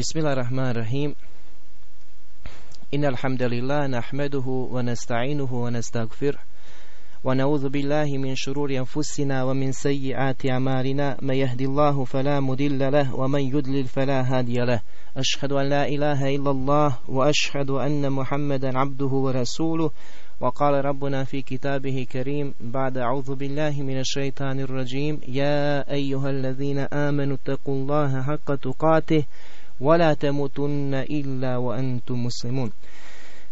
بسم الله الرحمن الرحيم إن الحمد لله نحمده ونستعينه ونستغفره ونعوذ بالله من شرور أنفسنا ومن سيئات أعمالنا من يهدي الله فلا مضل له ومن يضلل فلا هادي له أشهد أن لا إله إلا الله وأشهد أن محمدا عبده ورسوله وقال ربنا في كتابه كريم بعد أعوذ بالله من الشيطان الرجيم يا أيها الذين آمنوا اتقوا الله حق تقاته ولا تموتن إلا وأنتم مسلمون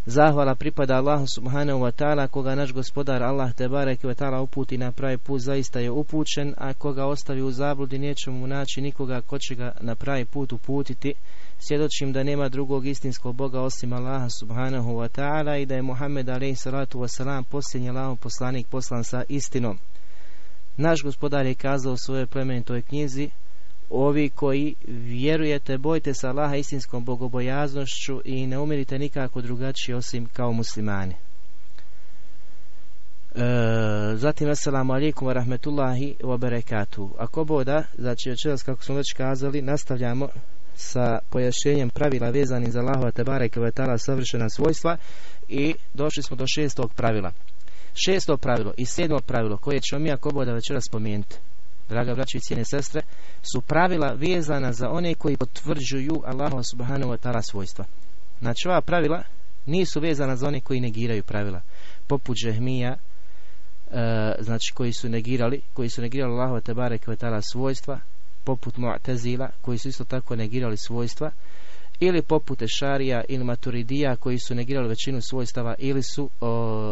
Zahvala pripada Allahu subhanahu wa ta'ala, koga naš gospodar Allah te barek wa ta'ala uputi na pravi put, zaista je upućen, a koga ostavi u zabludi neće mu naći nikoga ko će ga na pravi put uputiti. Svjedočim da nema drugog istinskog Boga osim Allaha subhanahu wa ta'ala i da je Muhammed alaihi salatu wasalam posljednji Allahov poslanik poslan sa istinom. Naš gospodar je kazao u svojoj plemenitoj knjizi Ovi koji vjerujete, bojte se Allaha istinskom bogobojaznošću i ne umirite nikako drugačije osim kao muslimani. E, zatim, assalamu alaikum wa rahmetullahi wa barakatuh. Ako boda, znači večeras kako smo već kazali, nastavljamo sa pojašnjenjem pravila vezanih za Allahova Tebare Kvetala savršena svojstva i došli smo do šestog pravila. Šesto pravilo i sedmo pravilo koje ćemo mi ako boda večeras spomenuti draga braći i cijene sestre, su pravila vezana za one koji potvrđuju Allahu subhanahu wa ta'ala svojstva. Znači ova pravila nisu vezana za one koji negiraju pravila. Poput Žehmija, e, znači koji su negirali, koji su negirali Allahu tebare ta'ala svojstva, poput Mu'tazila, koji su isto tako negirali svojstva, ili poput Ešarija ili Maturidija koji su negirali većinu svojstava ili su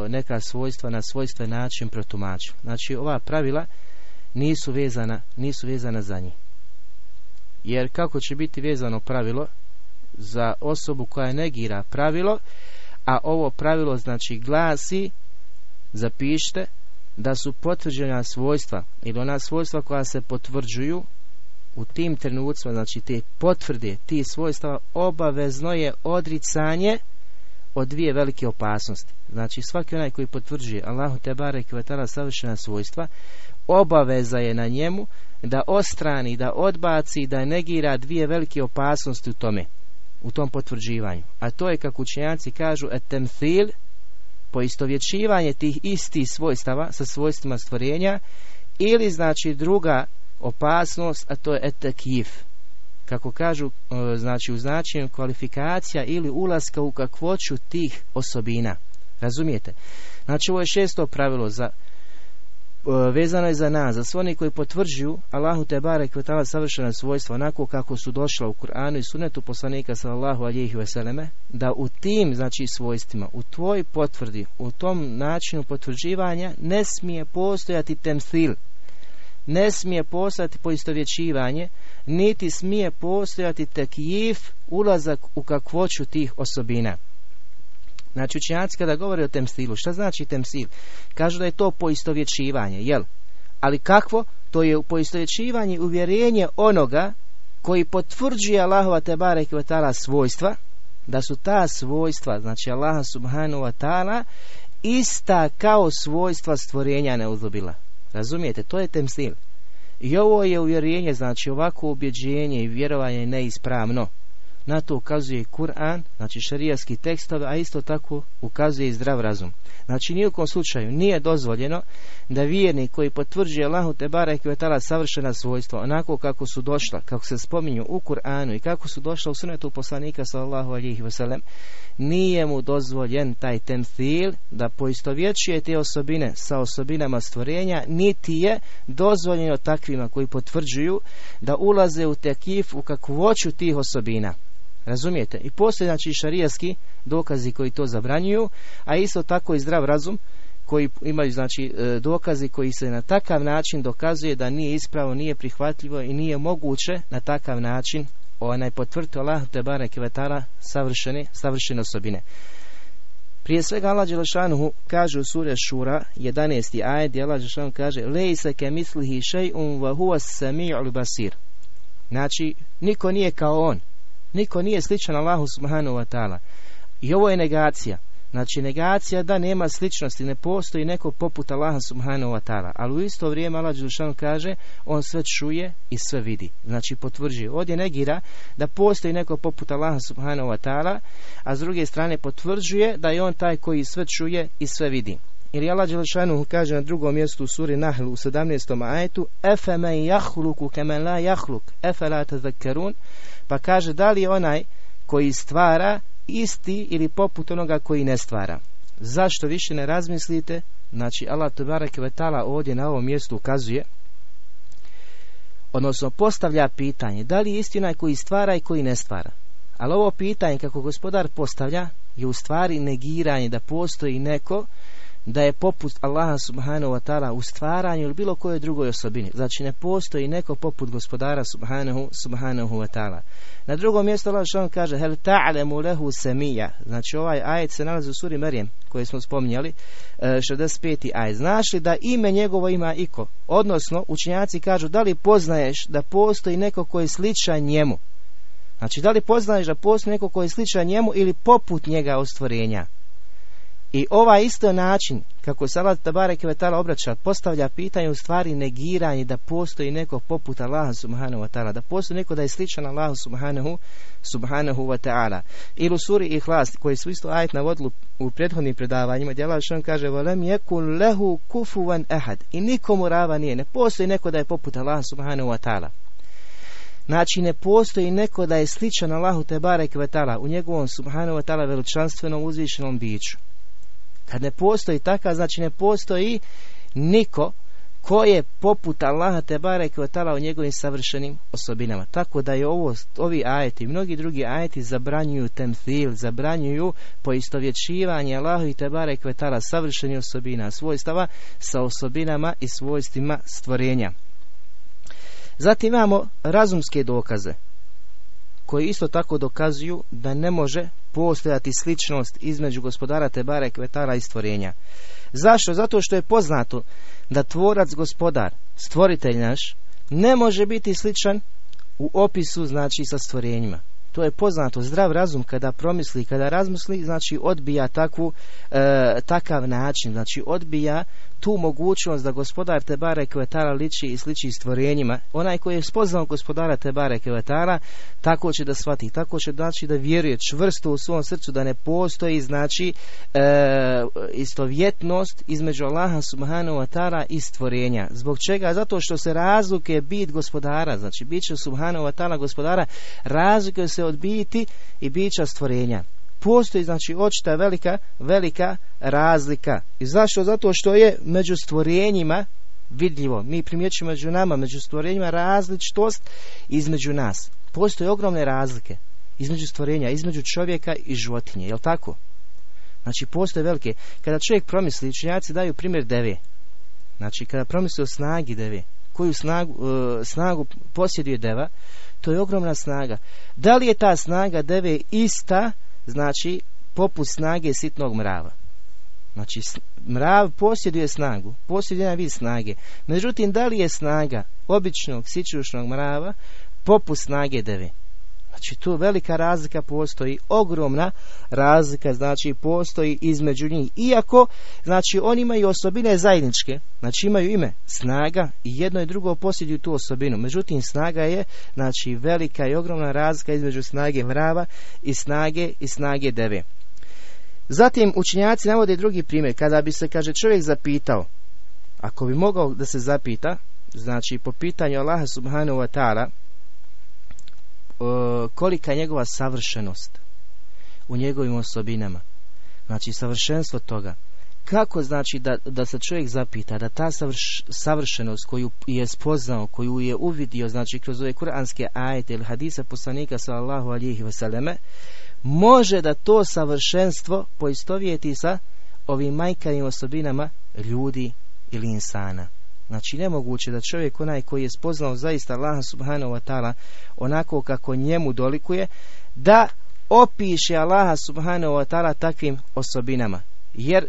neka svojstva na svojstven način protumačili. Znači ova pravila nisu vezana, nisu vezana za njih. Jer kako će biti vezano pravilo za osobu koja negira pravilo, a ovo pravilo znači glasi, zapište, da su potvrđena svojstva ili ona svojstva koja se potvrđuju u tim trenucima, znači te potvrde, ti svojstva, obavezno je odricanje od dvije velike opasnosti. Znači svaki onaj koji potvrđuje Allahu te barek savršena svojstva, obaveza je na njemu da ostrani, da odbaci, da negira dvije velike opasnosti u tome, u tom potvrđivanju. A to je, kako učenjaci kažu, etemthil, poistovjećivanje tih istih svojstava sa svojstvima stvorenja, ili znači druga opasnost, a to je etekif. Kako kažu, e, znači u značenju kvalifikacija ili ulaska u kakvoću tih osobina. Razumijete? Znači ovo je šesto pravilo za vezano je za nas, za sve oni koji potvrđuju Allahu te barek kvetala savršena svojstva onako kako su došla u Kur'anu i sunetu poslanika sallallahu alihi veseleme, da u tim znači svojstvima, u tvoj potvrdi, u tom načinu potvrđivanja ne smije postojati temsil, ne smije postojati poistovjećivanje, niti smije postojati tekjif, ulazak u kakvoću tih osobina. Znači učenjaci kada govore o temstilu, šta znači temstil? Kažu da je to poistovjećivanje, jel? Ali kakvo? To je poistovjećivanje uvjerenje onoga koji potvrđuje Allahova tebara i kvetala svojstva, da su ta svojstva, znači Allaha subhanahu wa ta'ala, ista kao svojstva stvorenja neuzubila. Razumijete? To je temstil. I ovo je uvjerenje, znači ovako ubjeđenje i vjerovanje neispravno. Na to ukazuje Kur'an, znači šarijski tekstove, a isto tako ukazuje i zdrav razum. Znači nijekom slučaju nije dozvoljeno da vjernik koji potvrđuje Allahu te barek i tala savršena svojstva, onako kako su došla, kako se spominju u Kur'anu i kako su došla u sunetu poslanika sallallahu alihi wasallam, nije mu dozvoljen taj temthil da poistovjećuje te osobine sa osobinama stvorenja, niti je dozvoljeno takvima koji potvrđuju da ulaze u tekif u kakvoću tih osobina. Razumijete? I postoje znači šarijaski dokazi koji to zabranjuju, a isto tako i zdrav razum koji imaju znači e, dokazi koji se na takav način dokazuje da nije ispravo, nije prihvatljivo i nije moguće na takav način onaj potvrditi Allah te barek vetara savršene, savršene osobine. Prije svega Allah Đelešanuhu kaže u sure Šura 11. ajed gdje Allah Đelešanuhu kaže Lejse ke mislihi še'un wa huwa sami'ul basir. Znači, niko nije kao on. Niko nije sličan Allahu subhanahu wa ta'ala. I ovo je negacija. Znači negacija da nema sličnosti, ne postoji neko poput Allaha subhanahu wa ta'ala. Ali u isto vrijeme Allah Đelšanu kaže on sve čuje i sve vidi. Znači potvrđuje. Ovdje negira da postoji neko poput Allaha subhanahu wa ta'ala, a s druge strane potvrđuje da je on taj koji sve čuje i sve vidi. Jer Allah Đelšanu kaže na drugom mjestu u suri Nahl u 17. ajetu Efe men jahluku la jahluk, efe la pa kaže da li je onaj koji stvara isti ili poput onoga koji ne stvara. Zašto više ne razmislite? Znači Allah Tebareke Vetala ovdje na ovom mjestu ukazuje odnosno postavlja pitanje da li je istina koji stvara i koji ne stvara. Ali ovo pitanje kako gospodar postavlja je u stvari negiranje da postoji neko da je poput Allaha subhanahu wa ta'ala u stvaranju ili bilo kojoj drugoj osobini. Znači ne postoji neko poput gospodara subhanahu, subhanahu wa ta'ala. Na drugom mjestu Allah što kaže Hel ta'lemu lehu semija. Znači ovaj ajet se nalazi u suri Merijem koji smo spominjali 65. E, ajet. Znaš li da ime njegovo ima iko? Odnosno učenjaci kažu da li poznaješ da postoji neko koji je sličan njemu? Znači da li poznaješ da postoji neko koji je sličan njemu ili poput njega ostvorenja? I ovaj isto način kako se Allah Tabarek obraća, postavlja pitanje u stvari negiranje da postoji neko poput Allaha subhanahu wa ta'ala, da postoji neko da je sličan Allahu subhanahu, subhanahu wa ta'ala. Ili u suri Ihlas, koji su isto ajet navodili u prethodnim predavanjima, gdje Allah što kaže volem yekun lehu kufuvan ehad i nikomu rava nije, ne postoji neko da je poput Allaha subhanahu wa ta'ala. Znači ne postoji neko da je sličan Allahu Tebarek Vetala u njegovom subhanahu wa ta'ala veličanstvenom uzvišenom biću. Kad ne postoji takav, znači ne postoji niko ko je poput Allaha te barek tala u njegovim savršenim osobinama. Tako da je ovo, ovi ajeti i mnogi drugi ajeti zabranjuju temthil, zabranjuju poistovjećivanje Allahu i te barek tala savršenih osobina, svojstava sa osobinama i svojstvima stvorenja. Zatim imamo razumske dokaze koji isto tako dokazuju da ne može postojati sličnost između gospodara Tebara Kvetara i stvorenja. Zašto? Zato što je poznato da tvorac gospodar, stvoritelj naš, ne može biti sličan u opisu znači sa stvorenjima. To je poznato. Zdrav razum kada promisli, kada razmisli, znači odbija takvu, e, takav način, znači odbija tu mogućnost da gospodar Tebare Kvetara liči i sliči stvorenjima. Onaj koji je spoznao gospodara Tebare Kvetara, tako će da shvati, tako će znači da vjeruje čvrsto u svom srcu da ne postoji znači e, istovjetnost između Allaha subhanahu wa i stvorenja. Zbog čega? Zato što se razlike bit gospodara, znači biće subhanahu wa ta'ala gospodara, razlike se od biti i bića stvorenja postoji znači očita velika, velika razlika. I zašto? Zato što je među stvorenjima vidljivo. Mi primjećujemo među nama, među stvorenjima različitost između nas. Postoje ogromne razlike između stvorenja, između čovjeka i životinje. Jel tako? Znači postoje velike. Kada čovjek promisli, činjaci daju primjer deve. Znači kada promisli o snagi deve, koju snagu, e, snagu posjeduje deva, to je ogromna snaga. Da li je ta snaga deve ista znači poput snage sitnog mrava. Znači mrav posjeduje snagu, posjeduje jedan vid snage. Međutim, da li je snaga običnog sičušnog mrava poput snage deve? Znači tu velika razlika postoji, ogromna razlika znači postoji između njih. Iako znači oni imaju osobine zajedničke, znači imaju ime snaga i jedno i drugo posjeduju tu osobinu. Međutim snaga je znači velika i ogromna razlika između snage mrava i snage i snage deve. Zatim učinjaci navode drugi primjer kada bi se kaže čovjek zapitao ako bi mogao da se zapita znači po pitanju Allaha subhanahu wa ta'ala kolika je njegova savršenost u njegovim osobinama. Znači savršenstvo toga. Kako znači da, da se čovjek zapita da ta savršenost koju je spoznao, koju je uvidio, znači kroz ove kuranske ajete ili hadisa poslanika sallallahu alihi vseleme, može da to savršenstvo poistovijeti sa ovim majkanim osobinama ljudi ili insana. Znači nemoguće da čovjek onaj koji je spoznao zaista Allaha subhanahu wa ta'ala onako kako njemu dolikuje, da opiše Allaha subhanahu wa ta'ala takvim osobinama. Jer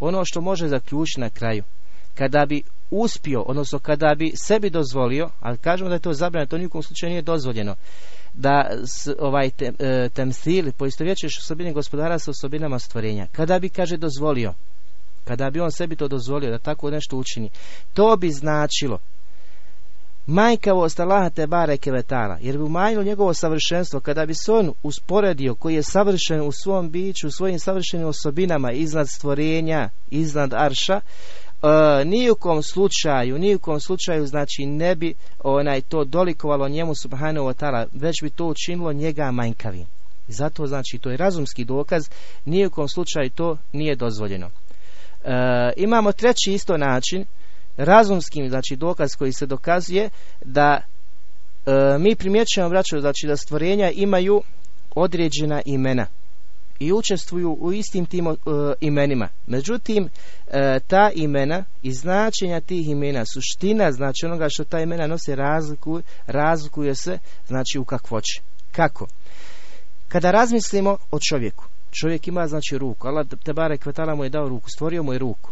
ono što može zaključiti na kraju, kada bi uspio, odnosno kada bi sebi dozvolio, ali kažemo da je to zabranjeno, to nikom slučaju nije dozvoljeno, da ovaj te, e, poistovjećuješ osobine gospodara sa osobinama stvorenja. Kada bi, kaže, dozvolio, kada bi on sebi to dozvolio da tako nešto učini, to bi značilo majkavost Allaha te bareke jer bi umanjilo njegovo savršenstvo kada bi se on usporedio koji je savršen u svom biću, u svojim savršenim osobinama iznad stvorenja, iznad arša, E, nijukom slučaju, nijukom slučaju znači ne bi onaj to dolikovalo njemu subhanahu wa ta'ala, već bi to učinilo njega manjkavim. Zato znači to je razumski dokaz, nijukom slučaju to nije dozvoljeno. E, imamo treći isto način, razumskim znači dokaz koji se dokazuje da e, mi primjećujemo braćo znači da stvorenja imaju određena imena i učestvuju u istim tim uh, imenima. Međutim, uh, ta imena i značenja tih imena, suština znači onoga što ta imena nose razliku, razlikuje se znači u kakvoći. Kako? Kada razmislimo o čovjeku, čovjek ima znači ruku, Allah te bare kvetala mu je dao ruku, stvorio mu je ruku.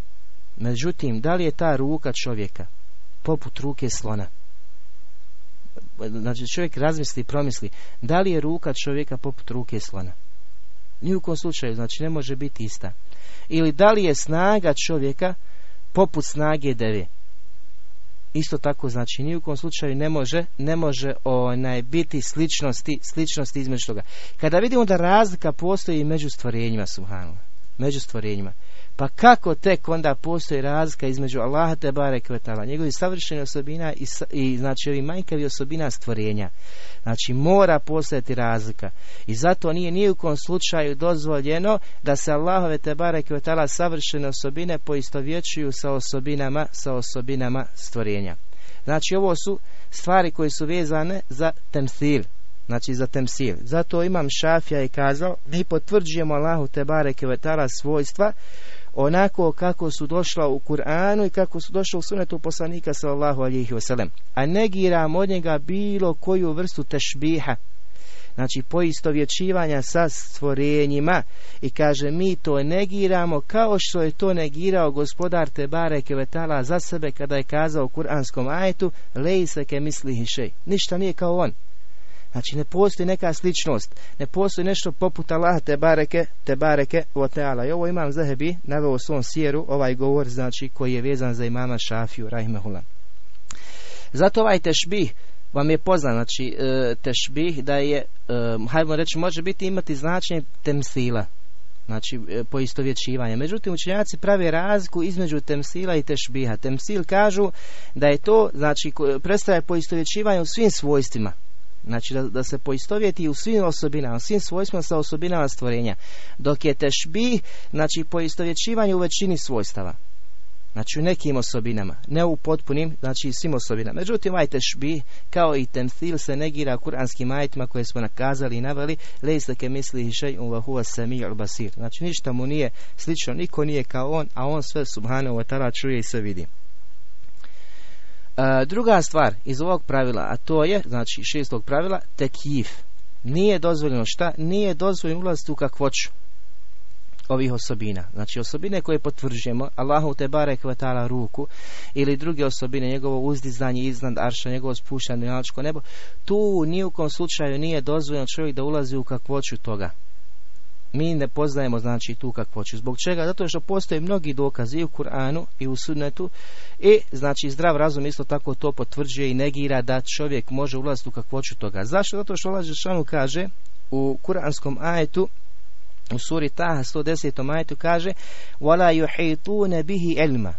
Međutim, da li je ta ruka čovjeka poput ruke slona? Znači čovjek razmisli i promisli, da li je ruka čovjeka poput ruke slona? Ni u kom slučaju, znači ne može biti ista. Ili da li je snaga čovjeka poput snage deve? Isto tako, znači, ni u kom slučaju ne može, ne može onaj, biti sličnosti, sličnosti između toga. Kada vidimo da razlika postoji među stvorenjima, subhanu, među stvorenjima, pa kako tek onda postoji razlika između Allaha te bare kvetala, njegovih savršenih osobina i, i znači ovih manjkavi osobina stvorenja. Znači mora postojati razlika. I zato nije ni u kom slučaju dozvoljeno da se Allahove te bare kvetala savršene osobine poistovjećuju sa osobinama, sa osobinama stvorenja. Znači ovo su stvari koje su vezane za temsil, znači za temsil. Zato imam Šafija i kazao, mi potvrđujemo Allahu te bare kvetala svojstva onako kako su došla u Kur'anu i kako su došla u sunetu poslanika sallallahu alihi wasallam. A negiramo od njega bilo koju vrstu tešbiha, znači poistovjećivanja sa stvorenjima i kaže mi to negiramo kao što je to negirao gospodar Tebare Kevetala za sebe kada je kazao u kuranskom ajetu lej se ke misli hišej. Ništa nije kao on. Znači ne postoji neka sličnost, ne postoji nešto poput Allaha te bareke, te bareke o teala. I ovo imam Zahebi naveo u svom sjeru, ovaj govor znači koji je vezan za imama Šafiju, rahimahullah. Zato ovaj tešbih vam je poznat, znači e, tešbih da je, e, hajmo reći, može biti imati značenje temsila, znači e, poistovjećivanje. Međutim, učenjaci prave razliku između temsila i tešbiha. Temsil kažu da je to, znači, predstavlja poistovjećivanje u svim svojstvima, Znači da, da se poistovjeti u svim osobinama, u svim svojstvima sa osobinama stvorenja. Dok je tešbih, znači poistovjećivanje u većini svojstava. Znači u nekim osobinama, ne u potpunim, znači svim osobinama. Međutim, tešbih, kao i temstil, se negira kuranskim ajitima koje smo nakazali i naveli, lejste ke misli hišej un vahuva sami al basir. Znači ništa mu nije slično, niko nije kao on, a on sve subhanahu wa ta'ala čuje i sve vidi. E, druga stvar iz ovog pravila, a to je, znači šestog pravila, tekif. Nije dozvoljeno šta? Nije dozvoljeno ulaziti u kakvoću ovih osobina. Znači osobine koje potvrđujemo, Allahu te bare kvatala ruku ili druge osobine, njegovo uzdizanje iznad arša, njegovo spuštanje na nebo, tu ni u slučaju nije dozvoljeno čovjek da ulazi u kakvoću toga mi ne poznajemo znači tu kakvoću. Zbog čega? Zato što postoje mnogi dokazi i u Kur'anu i u sunnetu i znači zdrav razum isto tako to potvrđuje i negira da čovjek može ulaziti u kakvoću toga. Zašto? Zato što Allah Žešanu kaže u kuranskom ajetu u suri Taha 110. ajetu kaže وَلَا يُحِيطُونَ bihi elma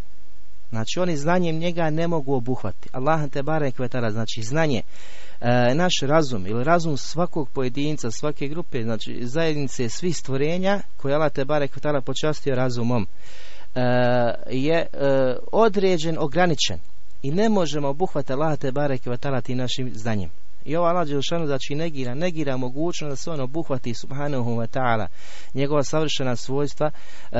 Znači oni znanjem njega ne mogu obuhvati. Allah te barek vetara, znači znanje e, naš razum ili razum svakog pojedinca, svake grupe, znači zajednice svih stvorenja koje Allah te barek vetara počastio razumom e, je e, određen, ograničen i ne možemo obuhvatiti Allah te barek vetara ti našim znanjem. I ova Allah Đelšanu znači negira, negira mogućnost da se on obuhvati subhanahu wa ta'ala njegova savršena svojstva, e,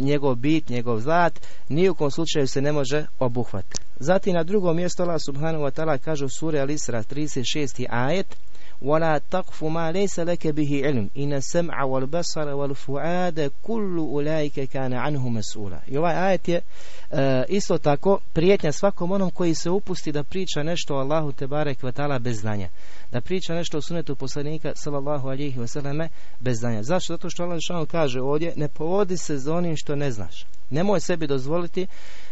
njegov bit, njegov zlat, ni u kom slučaju se ne može obuhvatiti. Zatim na drugom mjestu Allah subhanahu wa ta'ala kaže u suri Al-Isra 36. ajet ولا تقف ما ليس لك به علم إن السمع والبصر والفؤاد كل أولئك كان عنه مسؤولا I ovaj ajet je e, isto tako prijetnja svakom onom koji se upusti da priča nešto o Allahu te barek vatala bez znanja. Da priča nešto o sunetu poslanika sallallahu alihi vseleme bez znanja. Zašto? Zato što Allah kaže ovdje ne povodi se za onim što ne znaš. Nemoj sebi dozvoliti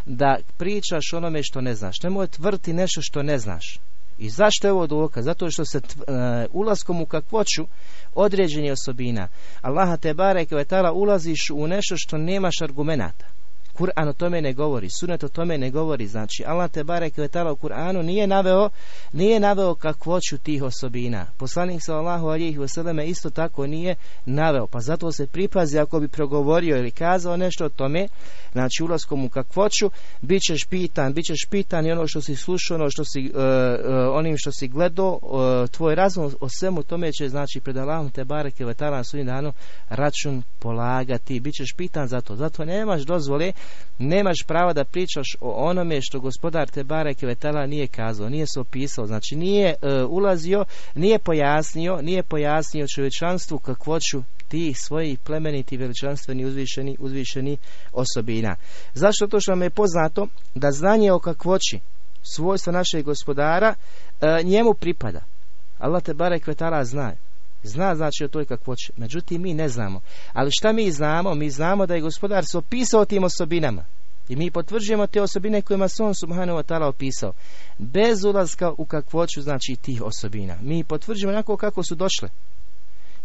da pričaš onome što ne znaš. Nemoj tvrti nešto što ne znaš. I zašto je ovo dokaz? Zato što se uh, ulaskom u kakvoću određenih osobina Allaha te barek vetala ulaziš u nešto što nemaš argumenata. Kur'an o tome ne govori, sunet o tome ne govori. Znači, Allah te barek vetala u Kur'anu nije naveo, nije naveo kakvoću tih osobina. Poslanik sallallahu alihi vseleme isto tako nije naveo. Pa zato se pripazi ako bi progovorio ili kazao nešto o tome, znači ulaskom u kakvoću, bit ćeš pitan, bit ćeš pitan i ono što si slušao, ono što si, uh, uh, onim što si gledao, uh, tvoj razum o svemu tome će, znači, pred Allahom te bareke vetala na sudnjem danu račun polagati. Bićeš pitan za to. Zato nemaš dozvole nemaš prava da pričaš o onome što gospodar te bareke vetala nije kazao, nije se opisao, znači nije e, ulazio, nije pojasnio, nije pojasnio čovječanstvu kakvoću tih svojih plemeniti, veličanstveni, uzvišeni, uzvišeni osobina. Zašto? To što nam je poznato da znanje o kakvoći svojstva našeg gospodara e, njemu pripada. Allah te barek vetala zna. Zna znači o toj kakvoći. Međutim, mi ne znamo. Ali šta mi znamo? Mi znamo da je gospodar se opisao tim osobinama. I mi potvrđujemo te osobine kojima se on subhanahu wa opisao. Bez ulaska u kakvoću znači tih osobina. Mi potvrđujemo onako kako su došle.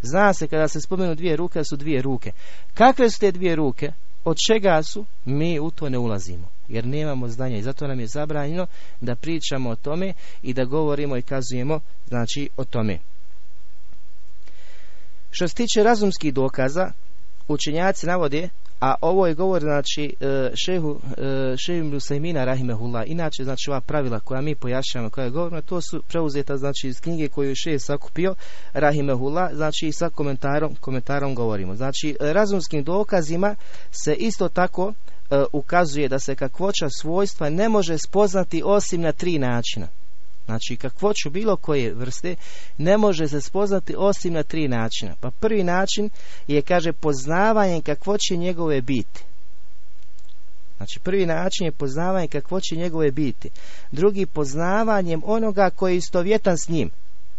Zna se kada se spomenu dvije ruke su dvije ruke. Kakve su te dvije ruke? Od čega su? Mi u to ne ulazimo. Jer nemamo znanja i zato nam je zabranjeno da pričamo o tome i da govorimo i kazujemo znači o tome. Što se tiče razumskih dokaza, učenjaci navode, a ovo je govor znači e, šehu e, šehu Musajmina rahimehullah. Inače znači ova pravila koja mi pojašnjavamo, koja je govorna, to su preuzeta znači iz knjige koju je šeh sakupio rahimehullah, znači i sa komentarom komentarom govorimo. Znači razumskim dokazima se isto tako e, ukazuje da se kakvoća svojstva ne može spoznati osim na tri načina. Znači kakvoću bilo koje vrste ne može se spoznati osim na tri načina. Pa prvi način je, kaže, poznavanje kakvoće njegove biti. Znači prvi način je poznavanje kakvoće njegove biti. Drugi poznavanjem onoga koji je istovjetan s njim.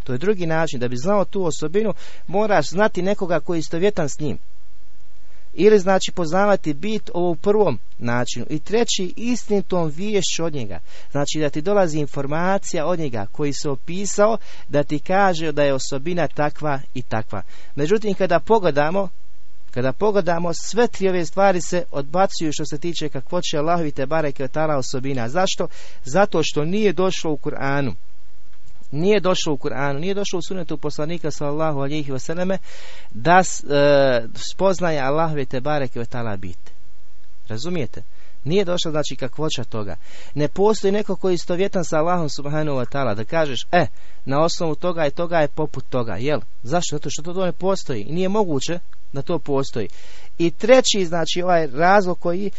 To je drugi način. Da bi znao tu osobinu moraš znati nekoga koji je istovjetan s njim ili znači poznavati bit u prvom načinu. I treći istinitom viješću od njega. Znači da ti dolazi informacija od njega koji se opisao da ti kaže da je osobina takva i takva. Međutim kada pogledamo kada pogledamo sve tri ove stvari se odbacuju što se tiče kakvoće Allahovi te bareke osobina. Zašto? zato što nije došlo u Kur'anu nije došlo u Kur'anu, nije došlo u sunetu poslanika sallallahu alihi vseleme da e, spoznaje Allahove te bareke ve tala bit. Razumijete? Nije došlo znači kakvoća toga. Ne postoji neko koji je istovjetan sa Allahom subhanahu wa ta'ala da kažeš, e, na osnovu toga i toga je poput toga, jel? Zašto? Zato što to ne postoji i nije moguće da to postoji. I treći, znači ovaj razlog koji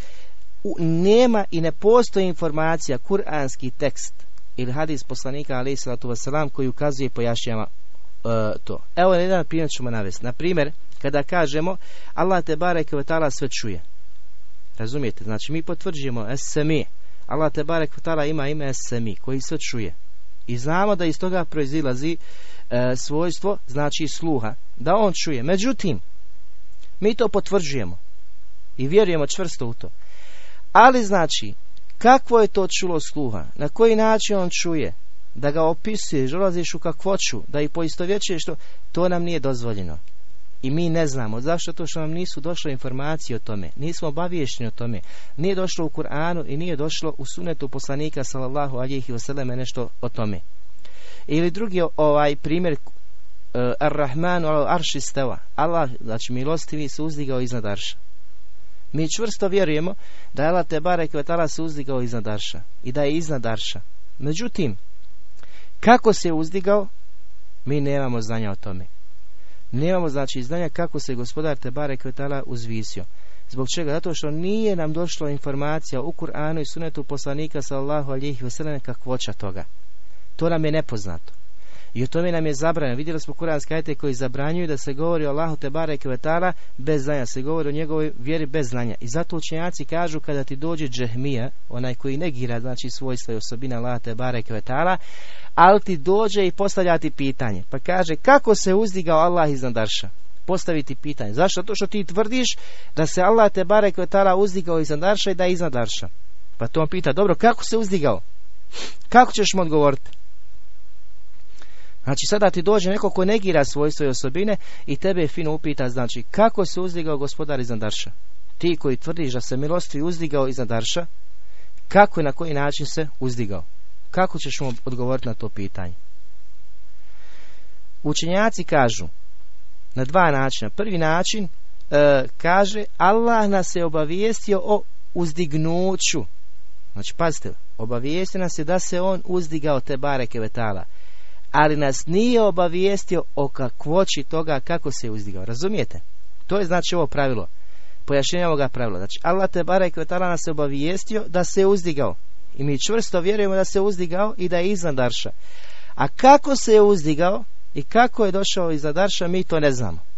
nema i ne postoji informacija, kuranski tekst ili hadis poslanika alaih salatu wasalam koji ukazuje pojašnjava uh, to. Evo jedan primjer ćemo navesti. Na primjer, kada kažemo Allah te barek ta'ala sve čuje. Razumijete? Znači mi potvrđujemo esemi. Allah te barek ta'ala ima ime esemi koji sve čuje. I znamo da iz toga proizilazi uh, svojstvo, znači sluha, da on čuje. Međutim, mi to potvrđujemo i vjerujemo čvrsto u to. Ali znači, Kakvo je to čulo sluha? Na koji način on čuje? Da ga opisuješ, dolaziš u kakvoću, da ih poistovjećuješ, to, to nam nije dozvoljeno. I mi ne znamo. Zašto? To što nam nisu došle informacije o tome. Nismo obaviješćeni o tome. Nije došlo u Kur'anu i nije došlo u sunetu poslanika sallallahu alihi vseleme nešto o tome. Ili drugi ovaj primjer uh, Ar-Rahmanu al-Arši Allah, znači milostivi se uzdigao iznad Arša. Mi čvrsto vjerujemo da je Allah te barek vetala se uzdigao iznad Arša i da je iznad Arša. Međutim, kako se uzdigao, mi nemamo znanja o tome. Nemamo znači znanja kako se gospodar te barek vetala uzvisio. Zbog čega? Zato što nije nam došlo informacija u Kur'anu i sunetu poslanika sallahu alihi vseleme kakvoća toga. To nam je nepoznato. I o tome nam je zabranjeno. Vidjeli smo kuranske ajte koji zabranjuju da se govori o Allahu te bare kvetala bez znanja. Se govori o njegovoj vjeri bez znanja. I zato učenjaci kažu kada ti dođe džehmija, onaj koji negira znači svojstva i osobina Allaha te bare kvetala, ali ti dođe i postavlja ti pitanje. Pa kaže kako se uzdigao Allah iznad arša? Postaviti pitanje. Zašto? To što ti tvrdiš da se Allah te bare kvetala uzdigao iznad arša i da je iznad arša. Pa to on pita, dobro, kako se uzdigao? Kako ćeš mu odgovoriti? Znači sada ti dođe neko ko negira svojstvo i osobine i tebe fino upita znači kako se uzdigao gospodar iznad Arša? Ti koji tvrdiš da se milosti uzdigao iznad Arša, kako i na koji način se uzdigao? Kako ćeš mu odgovoriti na to pitanje? Učenjaci kažu na dva načina. Prvi način e, kaže Allah nas je obavijestio o uzdignuću. Znači pazite, obavijestio nas je da se on uzdigao te bareke vetala ali nas nije obavijestio o kakvoći toga kako se je uzdigao. Razumijete? To je znači ovo pravilo. Pojašnjenje ovoga pravila. Znači, Allah te barek nas je obavijestio da se je uzdigao. I mi čvrsto vjerujemo da se uzdigao i da je iznad Darša. A kako se je uzdigao i kako je došao iznad Darša, mi to ne znamo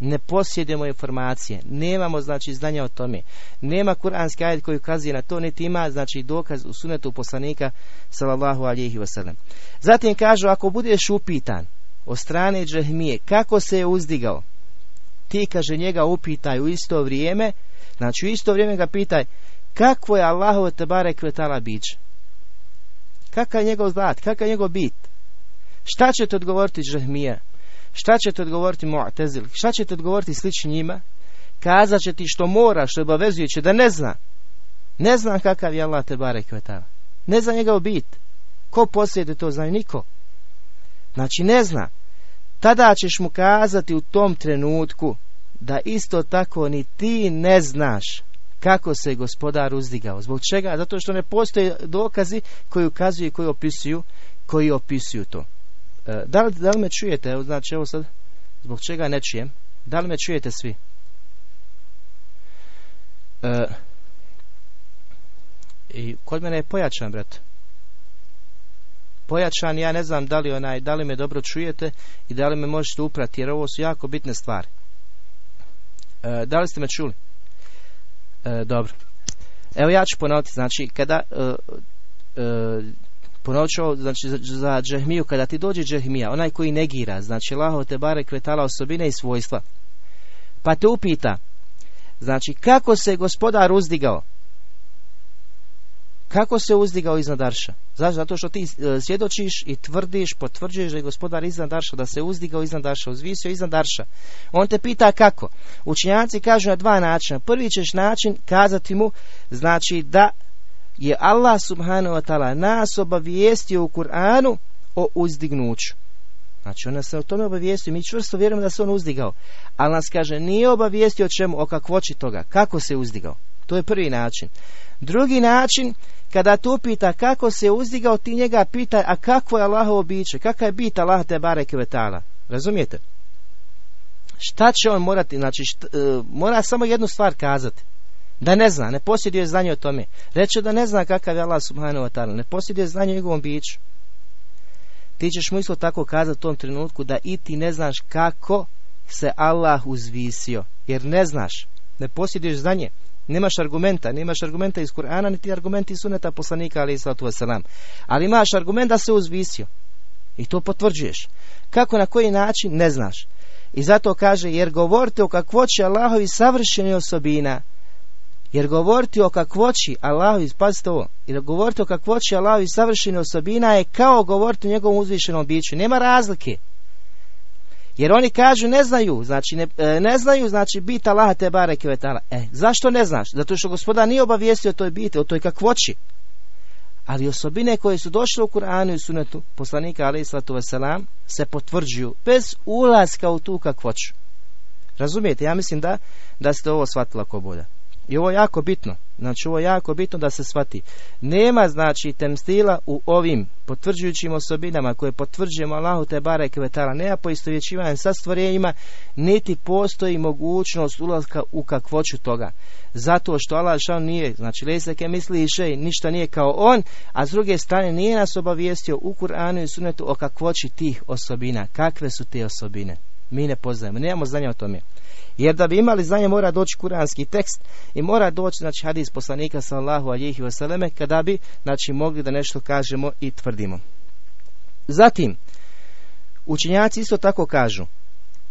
ne posjedujemo informacije, nemamo znači znanja o tome, nema kuranski ajet koji ukazuje na to, niti ima znači dokaz u sunetu poslanika sallallahu alihi wasallam. Zatim kažu, ako budeš upitan o strane džehmije, kako se je uzdigao, ti kaže njega upitaj u isto vrijeme, znači u isto vrijeme ga pitaj, kakvo je Allahovo tebare kvetala bić? Kakav je njegov zlat, kakav je njegov bit? Šta će te odgovoriti džehmija? Šta ćete odgovoriti Mu'tezil? Šta ćete odgovoriti slični njima? Kazat će ti što mora, što je obavezujuće, da ne zna. Ne zna kakav je Allah te barek Ne zna njegov bit. Ko posjede to zna? Niko. Znači ne zna. Tada ćeš mu kazati u tom trenutku da isto tako ni ti ne znaš kako se gospodar uzdigao. Zbog čega? Zato što ne postoje dokazi koji ukazuju i koji opisuju, koji opisuju to. E, da li, da li me čujete? Znači, evo sad, zbog čega ne čujem? Da li me čujete svi? E, I kod mene je pojačan, brat. Pojačan, ja ne znam da li, onaj, da li me dobro čujete i da li me možete uprati, jer ovo su jako bitne stvari. E, da li ste me čuli? E, dobro. Evo ja ću ponoviti, znači, kada Ponovit znači, za, džehmiju, kada ti dođe džehmija, onaj koji negira, znači Laho te bare kretala osobine i svojstva, pa te upita, znači kako se gospodar uzdigao? Kako se uzdigao iznad Arša? Zašto? Zato što ti e, svjedočiš i tvrdiš, potvrđuješ da je gospodar iznad Arša, da se uzdigao iznad Arša, uzvisio iznad Arša. On te pita kako? Učenjaci kažu na dva načina. Prvi ćeš način kazati mu, znači da je Allah subhanahu wa ta'ala nas obavijestio u Kur'anu o uzdignuću. Znači on nas o tome obavijestio, mi čvrsto vjerujemo da se on uzdigao. Ali nas kaže nije obavijestio o čemu, o kakvoći toga, kako se uzdigao. To je prvi način. Drugi način, kada tu pita kako se uzdigao, ti njega pita, a kako je Allahovo biće, kakav je bit Allah te bareke vetala. Razumijete? Šta će on morati, znači e, mora samo jednu stvar kazati da ne zna, ne posjeduje znanje o tome. Reče da ne zna kakav je Allah subhanahu wa ta'ala, ne posjeduje znanje o njegovom biću. Ti ćeš mu isto tako kazati u tom trenutku da i ti ne znaš kako se Allah uzvisio. Jer ne znaš, ne posjeduješ znanje, nemaš argumenta, nemaš argumenta iz Kur'ana, niti argumenti iz suneta poslanika, ali wasalam. Ali imaš argument da se uzvisio. I to potvrđuješ. Kako, na koji način, ne znaš. I zato kaže, jer govorite o kakvoći Allahovi savršeni osobina, jer govoriti o kakvoći Allahu, pazite ovo, jer govoriti o kakvoći i savršene osobina je kao govoriti o njegovom uzvišenom biću. Nema razlike. Jer oni kažu ne znaju, znači ne, e, ne znaju, znači bit Allaha te bareke vetala. E, zašto ne znaš? Zato što gospoda nije obavijestio o toj biti, o toj kakvoći. Ali osobine koje su došle u Kur'anu i sunetu poslanika alaih sallatu se potvrđuju bez ulaska u tu kakvoću. Razumijete? Ja mislim da, da ste ovo shvatila ko bolja. I ovo je jako bitno. Znači ovo je jako bitno da se shvati. Nema znači temstila u ovim potvrđujućim osobinama koje potvrđujemo Allahu te bare kvetala. Nema poistovjećivanja sa stvorenjima, niti postoji mogućnost ulaska u kakvoću toga. Zato što Allah šal nije, znači leseke misli i šej, ništa nije kao on, a s druge strane nije nas obavijestio u Kur'anu i sunetu o kakvoći tih osobina. Kakve su te osobine? Mi ne poznajemo, nemamo znanja o tome. Jer da bi imali znanje mora doći kuranski tekst i mora doći znači hadis poslanika sallahu alihi vseleme kada bi znači mogli da nešto kažemo i tvrdimo. Zatim, učinjaci isto tako kažu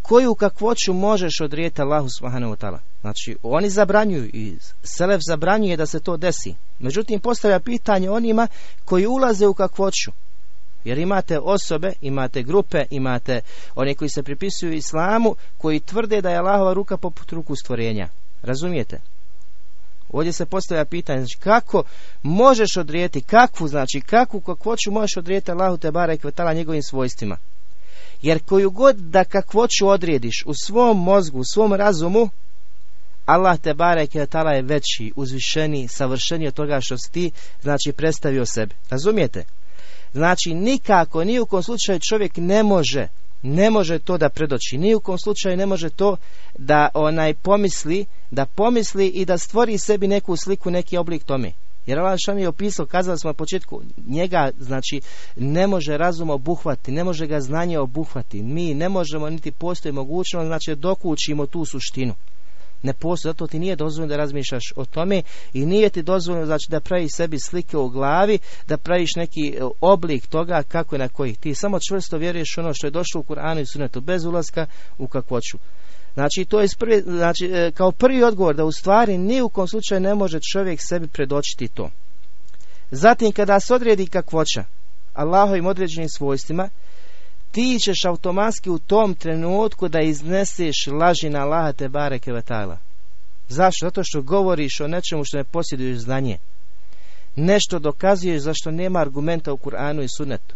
koju kakvoću možeš odrijeti Allahu subhanahu wa ta'ala. Znači, oni zabranjuju i Selef zabranjuje da se to desi. Međutim, postavlja pitanje onima koji ulaze u kakvoću. Jer imate osobe, imate grupe, imate one koji se pripisuju islamu, koji tvrde da je Allahova ruka poput ruku stvorenja. Razumijete? Ovdje se postavlja pitanje, znači kako možeš odrijeti, kakvu, znači kakvu kakvoću možeš odrijeti Allahu te bare kvetala njegovim svojstvima. Jer koju god da kakvoću odrijediš u svom mozgu, u svom razumu, Allah te bare kvetala je veći, uzvišeniji, savršeniji od toga što si ti, znači predstavio sebe. Razumijete? Znači nikako, ni u kom slučaju čovjek ne može, ne može to da predoći, ni u kom slučaju ne može to da onaj pomisli, da pomisli i da stvori sebi neku sliku, neki oblik tome. Jer Allah Šan je opisao, kazali smo na početku, njega znači ne može razum obuhvati, ne može ga znanje obuhvati. Mi ne možemo niti postoji mogućnost, znači dok učimo tu suštinu ne postoji, zato ti nije dozvoljeno da razmišljaš o tome i nije ti dozvoljeno znači, da praviš sebi slike u glavi, da praviš neki e, oblik toga kako i na koji. Ti samo čvrsto vjeruješ ono što je došlo u Kur'anu i Sunetu bez ulaska u kakvoću. Znači, to je prvi, znači, e, kao prvi odgovor da u stvari ni u kom slučaju ne može čovjek sebi predočiti to. Zatim, kada se odredi kakvoća Allahovim određenim svojstvima, ti ćeš automatski u tom trenutku da izneseš laži na Allaha te bareke vatala. Zašto? Zato što govoriš o nečemu što ne posjeduješ znanje. Nešto dokazuješ zašto nema argumenta u Kur'anu i Sunnetu.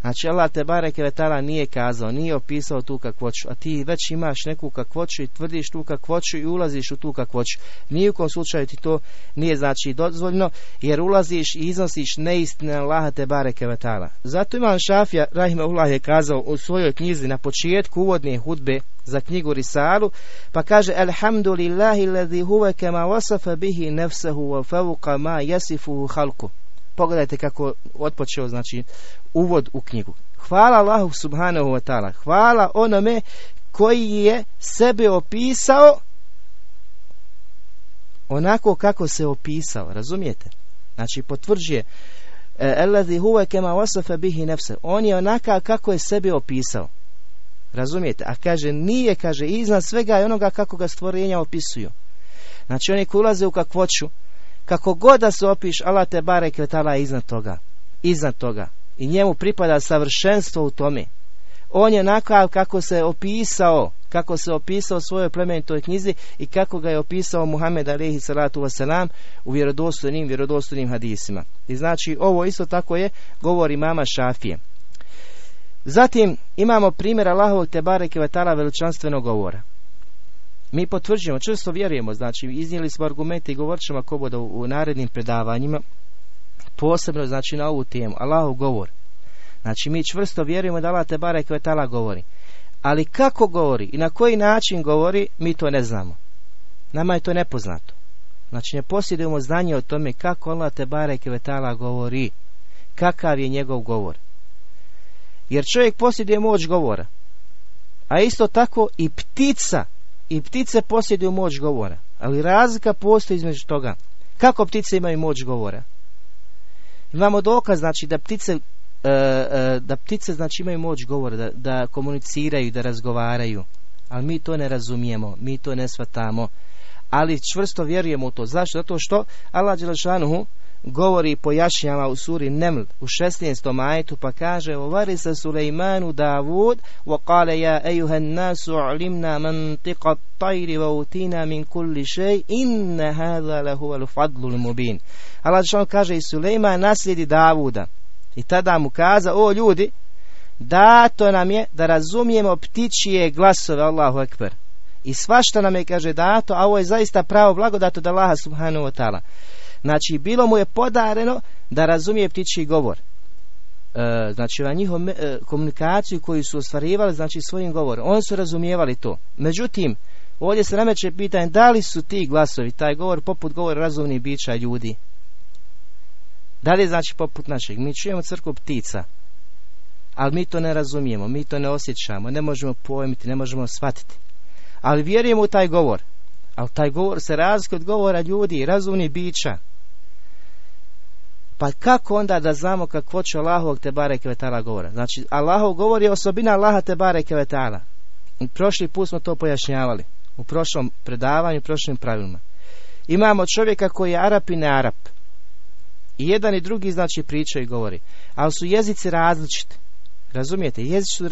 Znači Allah te bareke vetala nije kazao, nije opisao tu kakvoću, a ti već imaš neku kakvoću i tvrdiš tu kakvoću i ulaziš u tu kakvoću. Ni u kom slučaju ti to nije znači dozvoljno, jer ulaziš i iznosiš neistine Allaha te bareke vetala. Zato imam Šafija, Rahimahullah je kazao u svojoj knjizi na početku uvodne hudbe za knjigu Risalu, pa kaže Alhamdulillahi ladhi huve kema wasafa bihi nefsehu wa fawqa ma yasifuhu halku. Pogledajte kako otpočeo znači uvod u knjigu. Hvala Allahu subhanahu wa ta'ala. Hvala onome koji je sebe opisao onako kako se opisao. Razumijete? Znači potvrđuje Elazi huve kema wasafa bihi nefse. On je onaka kako je sebe opisao. Razumijete? A kaže nije, kaže iznad svega je onoga kako ga stvorenja opisuju. Znači oni koji ulaze u kakvoću, kako god da se opiš, Allah te bare kvetala iznad toga. Iznad toga. I njemu pripada savršenstvo u tome. On je onakav kako se opisao, kako se opisao u svojoj plemenitoj knjizi i kako ga je opisao Muhammed alaihi salatu wasalam u vjerodostojnim, vjerodostojnim hadisima. I znači ovo isto tako je govori mama Šafije. Zatim imamo primjer Allahovog te bareke vetala veličanstvenog govora. Mi potvrđujemo, često vjerujemo, znači iznijeli smo argumente i govorit ćemo ako bude u narednim predavanjima, posebno znači na ovu temu, Allahov govor. Znači mi čvrsto vjerujemo da Allah te bare kvetala govori. Ali kako govori i na koji način govori, mi to ne znamo. Nama je to nepoznato. Znači ne posjedujemo znanje o tome kako Allah te bare kvetala govori. Kakav je njegov govor. Jer čovjek posjeduje moć govora. A isto tako i ptica i ptice posjeduju moć govora. Ali razlika postoji između toga. Kako ptice imaju moć govora? Imamo dokaz, znači, da ptice e, e, da ptice znači imaju moć govora, da, da komuniciraju, da razgovaraju. Ali mi to ne razumijemo, mi to ne shvatamo. Ali čvrsto vjerujemo u to. Zašto? Zato što Allah Đelešanuhu govori i pojašnjava u suri Neml u 16. majetu pa kaže ovari sa Sulejmanu Davud wa kale ja ejuhan nasu ulimna mantiqa tajri wa utina min kulli šej inna hada lahu al fadlu mubin Allah kaže i Sulejman naslijedi Davuda i tada mu kaza o ljudi dato nam je da razumijemo ptičije glasove Allahu Ekber I svašta nam je, kaže, dato, a ovo je zaista pravo blagodato da Allaha subhanahu wa ta'ala. Znači, bilo mu je podareno da razumije ptičji govor. E, znači, na njihovu e, komunikaciju koju su ostvarivali, znači, svojim govorom. Oni su razumijevali to. Međutim, ovdje se nameće pitanje da li su ti glasovi, taj govor, poput govora razumnih bića ljudi. Da li je znači poput našeg? Mi čujemo crkvu ptica, ali mi to ne razumijemo, mi to ne osjećamo, ne možemo pojmiti, ne možemo shvatiti. Ali vjerujemo u taj govor. Ali taj govor se razlikuje od govora ljudi, razumnih bića. Pa kako onda da znamo kako će Allahovog te bare kevetala govora? Znači, Allahov govor je osobina Allaha te bare. I prošli put smo to pojašnjavali. U prošlom predavanju, u prošlim pravilima. Imamo čovjeka koji je Arap i ne Arap. I jedan i drugi znači pričaju i govori. Ali su jezici različiti. Razumijete? Jezici su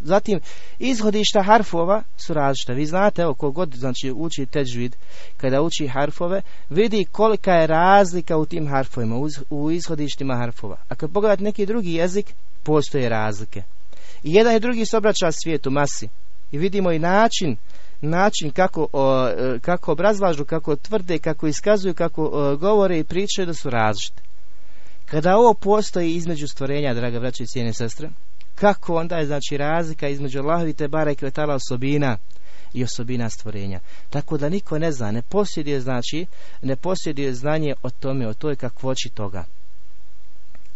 Zatim, izhodišta harfova su različita. Vi znate, evo, kogod znači, uči teđvid, kada uči harfove, vidi kolika je razlika u tim harfovima, u izhodištima harfova. A kad pogledate neki drugi jezik, postoje razlike. I jedan i drugi se obraća svijetu, masi. I vidimo i način način kako, e, kako obrazlažu, kako tvrde, kako iskazuju, kako govore i pričaju da su različite. Kada ovo postoji između stvorenja, draga braće i cijene sestre, kako onda je znači razlika između Allahovi te bara i kvetala osobina i osobina stvorenja. Tako da niko ne zna, ne posjeduje znači, ne posjeduje znanje o tome, o toj kakvoći toga.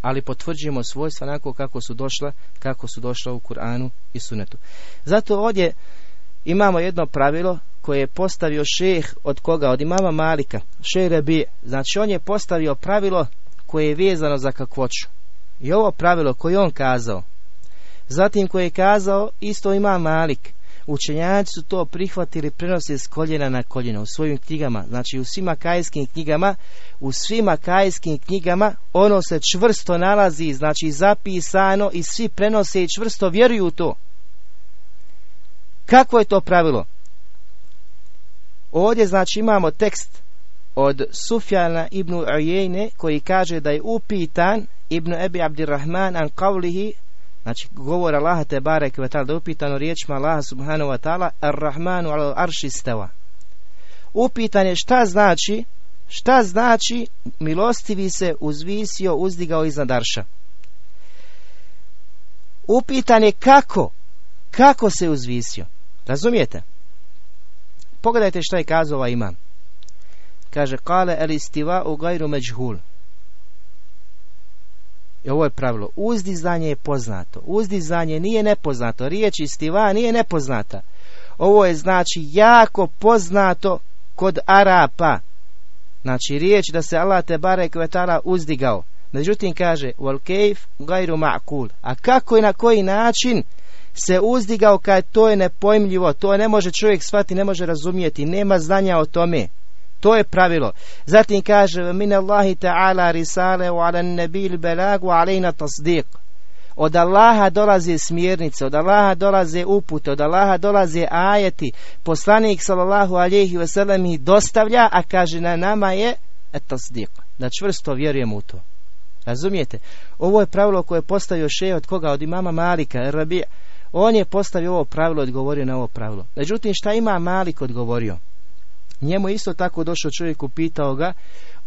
Ali potvrđujemo svojstva onako kako su došla, kako su došla u Kur'anu i Sunetu. Zato ovdje imamo jedno pravilo koje je postavio šeh od koga? Od imama Malika, šeh Rebi. Znači on je postavio pravilo koje je vezano za kakvoću. I ovo pravilo koje on kazao, zatim koje je kazao isto ima Malik. Učenjaci su to prihvatili prenose s koljena na koljeno u svojim knjigama, znači u svim akajskim knjigama, u svim akajskim knjigama ono se čvrsto nalazi, znači zapisano i svi prenose i čvrsto vjeruju u to. Kakvo je to pravilo? Ovdje znači imamo tekst od Sufjana ibn Ujejne koji kaže da je upitan ibn Ebi Abdirrahman an kavlihi znači govor Allaha te barek ve da je upitano riječima Allaha subhanahu wa ta'ala ar-Rahmanu al arši stava. Upitan je šta znači šta znači milostivi se uzvisio uzdigao iznad arša. Upitan je kako kako se uzvisio. Razumijete? Pogledajte šta je kazao ovaj imam. Kaže, kale el istiva u gajru međhul. I ovo je pravilo. Uzdizanje je poznato. Uzdizanje nije nepoznato. Riječ istiva nije nepoznata. Ovo je znači jako poznato kod Arapa. Znači riječ da se Allah te bare kvetala uzdigao. Međutim kaže. A kako i na koji način se uzdigao kad to je nepojmljivo, to ne može čovjek shvatiti, ne može razumijeti, nema znanja o tome. To je pravilo. Zatim kaže min Allahi ta'ala risale wa ala nabil belag wa alejna tasdiq. Od Allaha dolaze smjernice, od Allaha dolaze upute, od Allaha dolaze ajeti. Poslanik sallallahu alejhi ve sellem ih dostavlja, a kaže na nama je tasdiq. Da čvrsto vjerujemo u to. Razumijete? Ovo je pravilo koje je postavio še od koga? Od imama Malika, Rabi. On je postavio ovo pravilo, odgovorio na ovo pravilo. Međutim, šta ima Malik odgovorio? Njemu isto tako došao čovjek upitao ga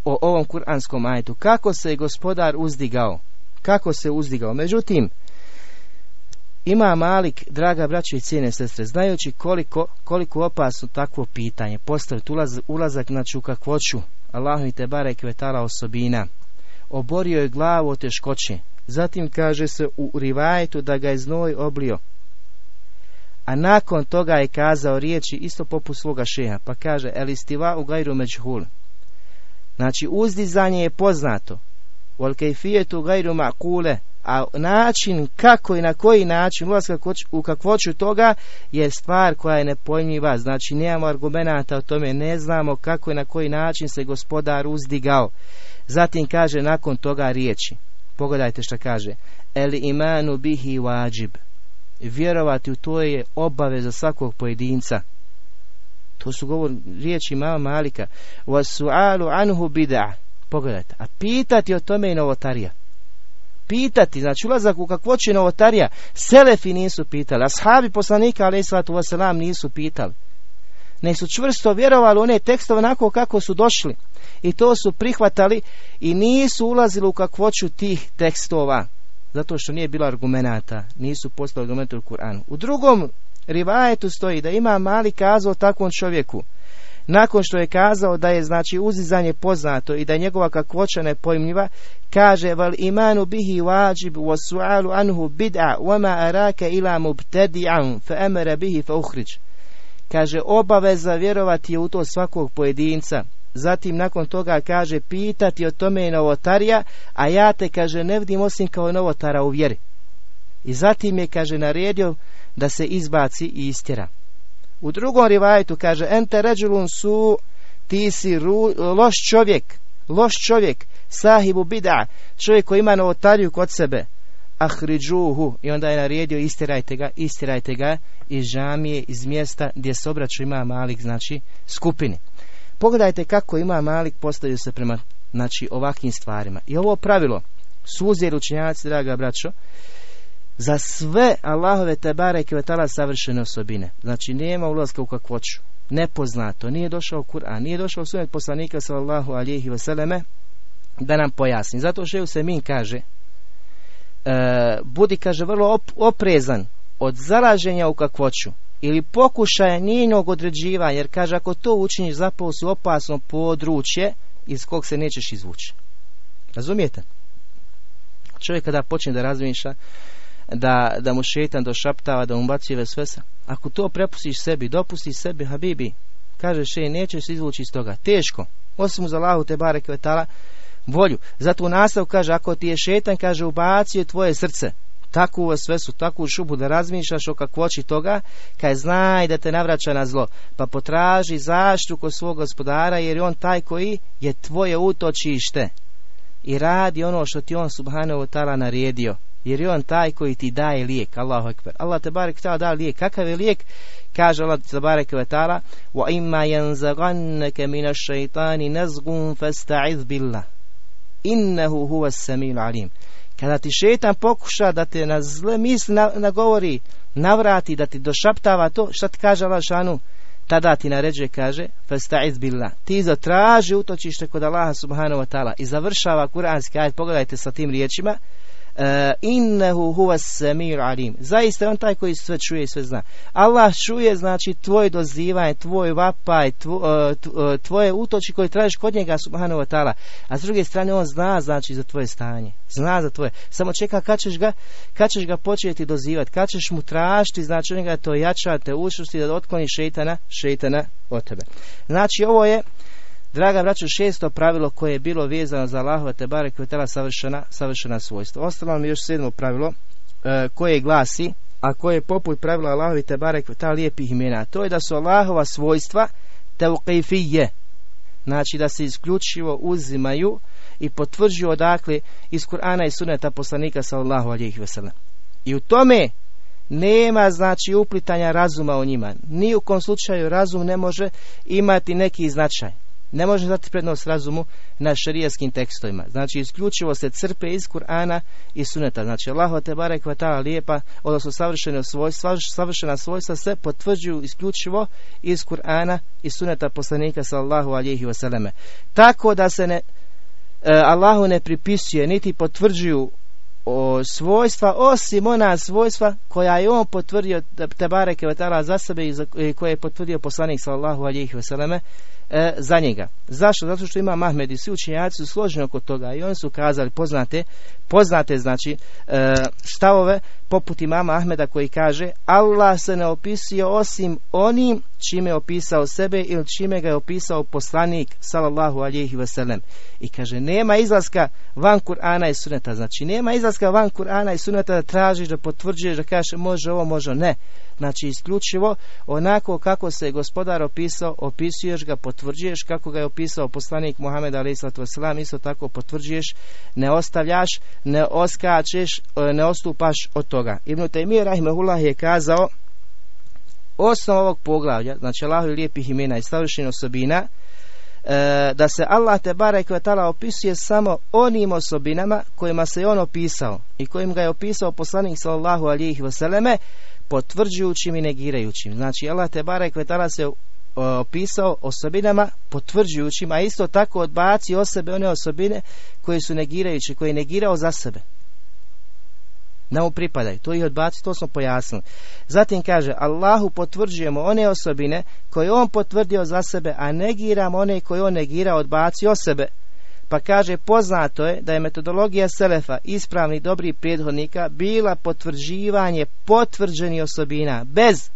o ovom kuranskom ajetu. Kako se je gospodar uzdigao? Kako se uzdigao? Međutim, ima Malik, draga braća i cijene sestre, znajući koliko, koliko opasno takvo pitanje, postaviti ulaz, ulazak znači u kakvoću, Allahu i te bare kvetala osobina, oborio je glavu od teškoće, zatim kaže se u rivajetu da ga je znoj oblio, a nakon toga je kazao riječi isto poput svoga šeha, pa kaže elistiva u gajru međhul. Znači uzdizanje je poznato, wal gajru makule, a način kako i na koji način u kakvoću toga je stvar koja je nepojmljiva, znači nemamo argumenata o tome, ne znamo kako i na koji način se gospodar uzdigao. Zatim kaže nakon toga riječi, pogledajte što kaže, el imanu bihi wajib, vjerovati u to je obaveza svakog pojedinca. To su govor riječi mama Malika. Wasu'alu anhu bid'a. Pogledajte. A pitati o tome i novotarija. Pitati, znači ulazak u kakvoći novotarija. Selefi nisu pitali. Ashabi poslanika, ali wasalam, nisu pitali. ne su čvrsto vjerovali one tekstove onako kako su došli i to su prihvatali i nisu ulazili u kakvoću tih tekstova zato što nije bilo argumenata nisu postali argumenti u Kur'anu u drugom rivajetu stoji da ima mali kazao takvom čovjeku nakon što je kazao da je znači uzizanje poznato i da je njegova kakvoća nepojmljiva, kaže val imanu bihi wajib wa su'alu anhu bid'a wa ma araka ila mubtadi'an fa amara bihi fa ukhrij. Kaže obaveza vjerovati je u to svakog pojedinca. Zatim nakon toga kaže pitati o tome je novotarija, a ja te kaže ne vidim osim kao novotara u vjeri. I zatim je kaže naredio da se izbaci i istjera. U drugom rivajetu kaže ente ređulun su ti si loš čovjek, loš čovjek, sahibu bida, čovjek koji ima novotariju kod sebe, ahriđuhu, i onda je naredio istirajte ga, istirajte ga iz žamije, iz mjesta gdje se obraću ima malik, znači skupini. Pogledajte kako ima malik postavio se prema znači ovakvim stvarima. I ovo pravilo su uzeli učenjaci, draga braćo, za sve Allahove tebare i kvetala savršene osobine. Znači nema ulaska u kakvoću. Nepoznato. Nije došao Kur'an. Nije došao sunet poslanika sallallahu alihi vseleme da nam pojasni. Zato što se min kaže e, budi kaže vrlo oprezan od zalaženja u kakvoću ili pokušaja njenog određivanja jer kaže ako to učiniš zapravo su opasno područje iz kog se nećeš izvući. Razumijete? Čovjek kada počne da razmišlja da, da mu šetan došaptava, da mu baci vesvesa. Ako to prepustiš sebi, dopustiš sebi, habibi, kaže še, nećeš se izvući iz toga. Teško. Osim uz Allahu te bare kvetala volju. Zato u nastavu kaže, ako ti je šetan, kaže, ubacio tvoje srce. Takvu svesu, takvu šubu da razmišljaš o kakvoći toga, kaj znaj da te navraća na zlo. Pa potraži zaštu kod svog gospodara, jer je on taj koji je tvoje utočište. I radi ono što ti on subhanahu wa ta'ala naredio. Jer je on taj koji ti daje lijek. Allahu ekber. Allah te barek ta da lijek. Kakav je lijek? Kaže Allah te barek ve taala wa imma yanzaghannaka min ash-shaytani nazghun fasta'iz billah. Innahu huwa as-sami'ul alim kada ti šetan pokuša da te na zle misli nagovori navrati da ti došaptava to šta ti kaže Allah tada ti naređuje kaže fasta'iz billah. Ti zatraži utočište kod Allaha subhanahu wa ta'ala i završava kuranski ajet. Pogledajte sa tim riječima Uh, innehu huwa samir alim. Zaista on taj koji sve čuje i sve zna. Allah čuje znači tvoj dozivanje, tvoj vapaj, uh, uh, tvoje utoči koje tražiš kod njega subhanahu wa ta'ala. A s druge strane on zna znači za tvoje stanje. Zna za tvoje. Samo čeka kad ćeš ga, kad ćeš ga početi dozivati, kad ćeš mu tražiti, znači njega to jača, te da otkloni šeitana, šeitana od tebe. Znači ovo je Draga braćo, šesto pravilo koje je bilo vezano za Allahova te barek tela savršena, savršena svojstva. Ostalo nam još sedmo pravilo e, koje glasi, a koje je poput pravila Allahovi te barek ta lijepih imena. To je da su Allahova svojstva tevqifije. Znači da se isključivo uzimaju i potvrđuju odakle iz Kur'ana i suneta poslanika sallallahu alejhi ve I u tome nema znači uplitanja razuma o njima. Ni u kom slučaju razum ne može imati neki značaj ne može dati prednost razumu na šarijaskim tekstovima. Znači isključivo se crpe iz Kur'ana i suneta. Znači Allah te barek kvatala lijepa, odnosno savršene svojstva, savršena svojstva se potvrđuju isključivo iz Kur'ana i suneta poslanika sallallahu alihi wasallam. Tako da se ne, e, Allahu ne pripisuje niti potvrđuju o svojstva osim ona svojstva koja je on potvrdio te bareke za sebe i koje je potvrdio poslanik sallallahu alihi wasallam e, za njega. Zašto? Zato što ima Mahmed i svi učenjaci su složeni oko toga i oni su kazali poznate, poznate znači e, stavove poput imama Ahmeda koji kaže Allah se ne opisuje osim onim čime je opisao sebe ili čime ga je opisao poslanik sallallahu alihi wasallam i kaže nema izlaska van Kur'ana i suneta znači nema izlaska van Kur'ana i suneta da tražiš da potvrđuješ da kažeš može ovo može ne znači isključivo onako kako se gospodar opisao opisuješ ga potvrđuješ kako ga je opisao poslanik Muhammed a.s. isto tako potvrđuješ ne ostavljaš ne oskačeš e, ne ostupaš od toga Ibn Taymiyyah rahimahullah je kazao osnov ovog poglavlja znači Allahu lijepih imena i savršenih osobina e, da se Allah te barek opisuje samo onim osobinama kojima se on opisao i kojim ga je opisao poslanik sallallahu alihi vseleme potvrđujućim i negirajućim. Znači Allah te barek vetala se opisao osobinama potvrđujućim, a isto tako odbaci o sebe one osobine koje su negirajuće, koje je negirao za sebe. Da mu pripadaju. To ih odbaci, to smo pojasnili. Zatim kaže, Allahu potvrđujemo one osobine koje on potvrdio za sebe, a negiramo one koje on negira odbaci o sebe. Pa kaže, poznato je da je metodologija Selefa ispravnih dobrih prethodnika bila potvrđivanje potvrđenih osobina bez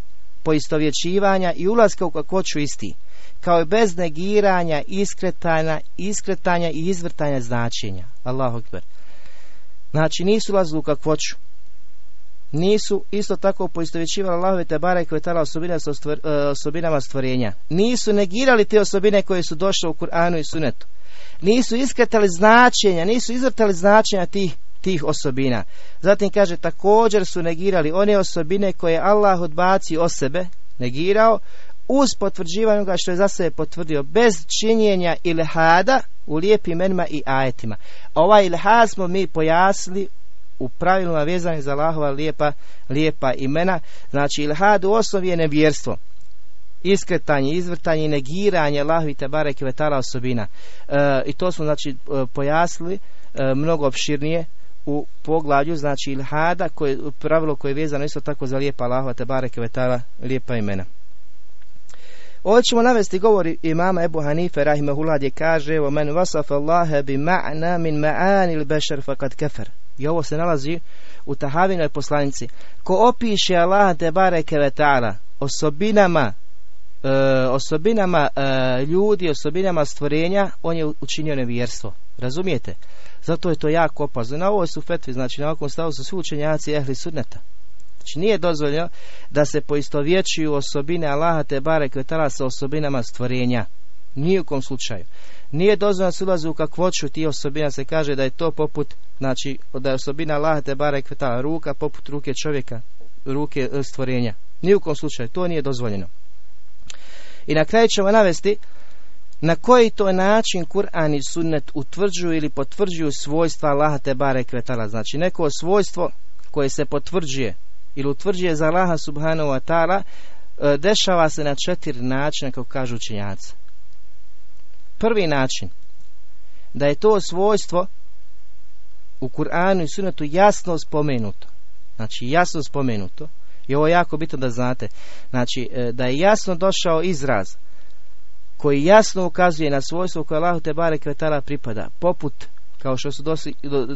poistovjećivanja i ulaska u kakvoću isti, kao i bez negiranja, iskretanja, iskretanja i izvrtanja značenja. Allahu akbar. Znači nisu ulazili u kakvoću. Nisu isto tako poistovjećivali Allahove te koje tala osobina sa e, osobinama stvorenja. Nisu negirali te osobine koje su došle u Kur'anu i Sunetu. Nisu iskretali značenja, nisu izvrtali značenja tih tih osobina. Zatim kaže također su negirali one osobine koje Allah odbaci o sebe, negirao, uz potvrđivanje ga što je za sebe potvrdio, bez činjenja ilhada u lijepim imenima i ajetima. Ovaj ilhad smo mi pojasnili u pravilima vezanih za Allahova lijepa, lijepa imena. Znači ilhad u osnovi je nevjerstvo. Iskretanje, izvrtanje i negiranje Allahovi te bareke vetala osobina. E, I to smo znači e, pojasnili e, mnogo opširnije u poglavlju, znači ilhada, koje, pravilo koje je vezano isto tako za lijepa Allahova te vetala lijepa imena. Ovdje ćemo navesti govori imama Ebu Hanife rahimahullah gdje kaže Allahe bi ma'na min ma'ani il bešar fakad kefer. I ovo se nalazi u tahavinoj poslanici. Ko opiše Allah te bareke vetala osobinama e, osobinama e, ljudi, osobinama stvorenja, on je učinio nevjerstvo. Razumijete? Zato je to jako opazno. Na ovoj su fetvi, znači na ovakvom stavu su svi učenjaci ehli sunneta. Znači nije dozvoljeno da se poistovjećuju osobine Allaha te bare kvetala sa osobinama stvorenja. Nije u kom slučaju. Nije dozvoljeno se ulazi u kakvoću ti osobina se kaže da je to poput, znači da je osobina Allaha te bare kvetala ruka poput ruke čovjeka, ruke e, stvorenja. Nije u kom slučaju, to nije dozvoljeno. I na kraju ćemo navesti na koji to način Kur'an i sunnet utvrđuju ili potvrđuju svojstva Allaha te bare kvetala. Znači neko svojstvo koje se potvrđuje ili utvrđuje za Allaha subhanahu wa ta'ala e, dešava se na četiri načina kako kažu učenjaci. Prvi način da je to svojstvo u Kur'anu i sunnetu jasno spomenuto. Znači jasno spomenuto. I ovo je jako bitno da znate. Znači e, da je jasno došao izraz koji jasno ukazuje na svojstvo koje Allahu te bare kvetala pripada, poput kao što su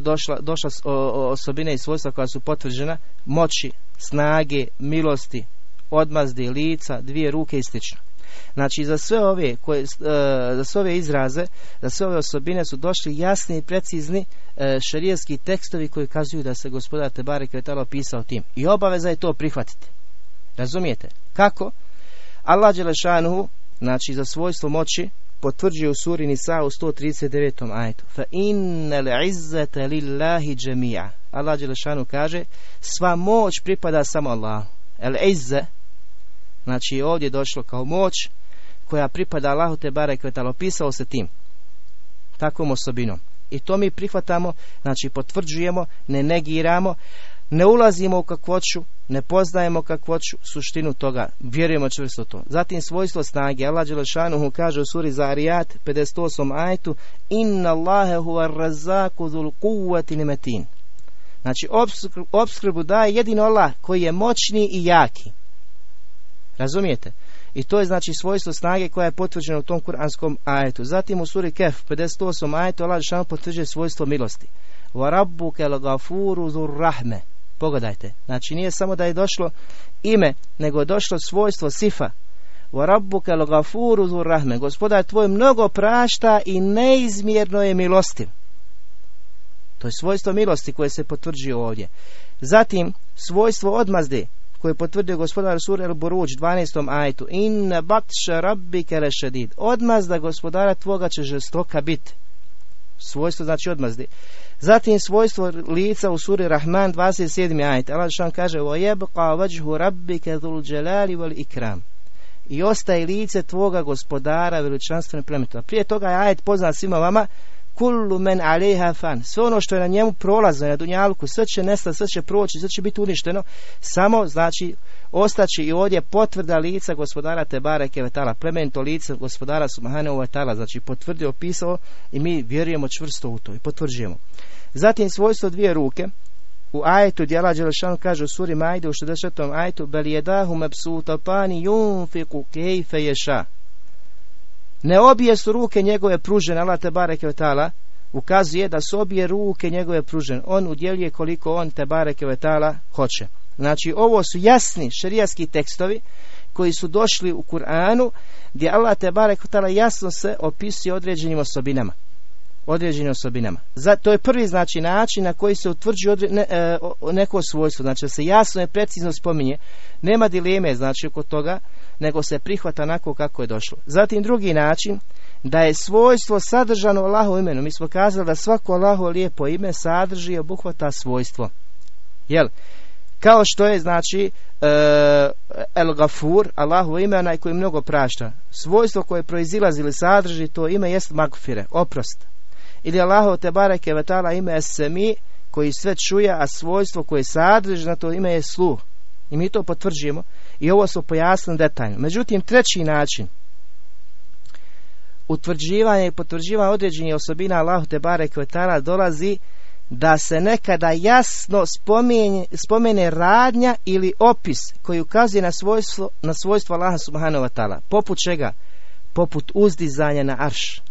došla, došla osobine i svojstva koja su potvrđena, moći, snage, milosti, odmazdi, lica, dvije ruke i slično. Znači za sve ove koje, e, za sve ove izraze, za sve ove osobine su došli jasni i precizni e, šarijski tekstovi koji kazuju da se gospodar Tebare Kvetala opisao tim. I obaveza je to prihvatiti. Razumijete? Kako? Allah Đelešanuhu znači za svojstvo moći potvrđuje u suri Nisa u 139. ajetu fa innal izzata lillahi jami'a Allah Đelešanu kaže sva moć pripada samo Allahu el izze znači ovdje je došlo kao moć koja pripada Allahu te bare opisao se tim takvom osobinom i to mi prihvatamo znači potvrđujemo ne negiramo ne ulazimo u kakvoću, ne poznajemo kakvoću suštinu toga, vjerujemo čvrsto to. Zatim svojstvo snage, Allah Đelešanuhu kaže u suri Zarijat 58 ajtu Inna Allahe huwa razaku dhul kuvati nimetin. Znači, obskrbu daje jedino Allah koji je moćni i jaki. Razumijete? I to je znači svojstvo snage koja je potvrđena u tom kuranskom ajetu. Zatim u suri Kef 58 ajetu Allah Đelešanuhu potvrđuje svojstvo milosti. Gafuru dhur rahme Pogledajte. Znači nije samo da je došlo ime, nego je došlo svojstvo sifa. Al-ghafuru zur rahme. Gospodar tvoj mnogo prašta i neizmjerno je milostiv. To je svojstvo milosti koje se potvrđuje ovdje. Zatim svojstvo odmazde koje je potvrdio gospodar Sur el Buruđ 12. ajtu. In baksha rabbika rešadid. Odmazda gospodara tvoga će žestoka biti. Svojstvo znači odmazde. Zatim svojstvo lica u suri Rahman 27. ajet. Allah što kaže وَيَبْقَا وَجْهُ رَبِّكَ ذُلْ جَلَالِ وَالْإِكْرَامِ I ostaje lice tvoga gospodara veličanstvene plemetu. Prije toga je ajet poznat svima vama kullu men aleha fan. Sve ono što je na njemu prolazno na dunjalku, sve će nestati, sve će proći, sve će biti uništeno. Samo, znači, ostaći i ovdje potvrda lica gospodara Tebara Kevetala, plemenito lice gospodara Subhanahu wa znači potvrdio, opisao i mi vjerujemo čvrsto u to i potvrđujemo. Zatim svojstvo dvije ruke, u ajetu djela Đelešanu kaže u suri Majde u 60. ajetu Bel jedahu pani yunfiku kejfe ješa. Ne obje su ruke njegove pružene, Allah te bareke vetala, ukazuje da su obje ruke njegove pružene. On udjeljuje koliko on te bareke vetala hoće. Znači ovo su jasni šerijaski tekstovi koji su došli u Kur'anu gdje Allah te vetala jasno se opisuje određenim osobinama određenim osobinama. Za, to je prvi znači način na koji se utvrđuje ne, e, neko svojstvo, znači se jasno i precizno spominje, nema dileme znači oko toga, nego se prihvata onako kako je došlo. Zatim drugi način, da je svojstvo sadržano u imenu. Mi smo kazali da svako Allahovo lijepo ime sadrži i obuhvata svojstvo. Jel? Kao što je, znači, e, El Gafur, Allahu ime, onaj koji mnogo prašta. Svojstvo koje proizilazi ili sadrži to ime jest magfire, oprost. Ili Allahu te bareke vetala ime Semi koji sve čuje, a svojstvo koje sadrži na to ime je sluh. I mi to potvrđujemo i ovo su pojasnili detaljno. Međutim, treći način utvrđivanja i potvrđivanja određenih osobina Allahu te bareke vetala dolazi da se nekada jasno spomene, spomene radnja ili opis koji ukazuje na svojstvo, na svojstvo Allaha subhanahu wa ta'ala. Poput čega? Poput uzdizanja na arš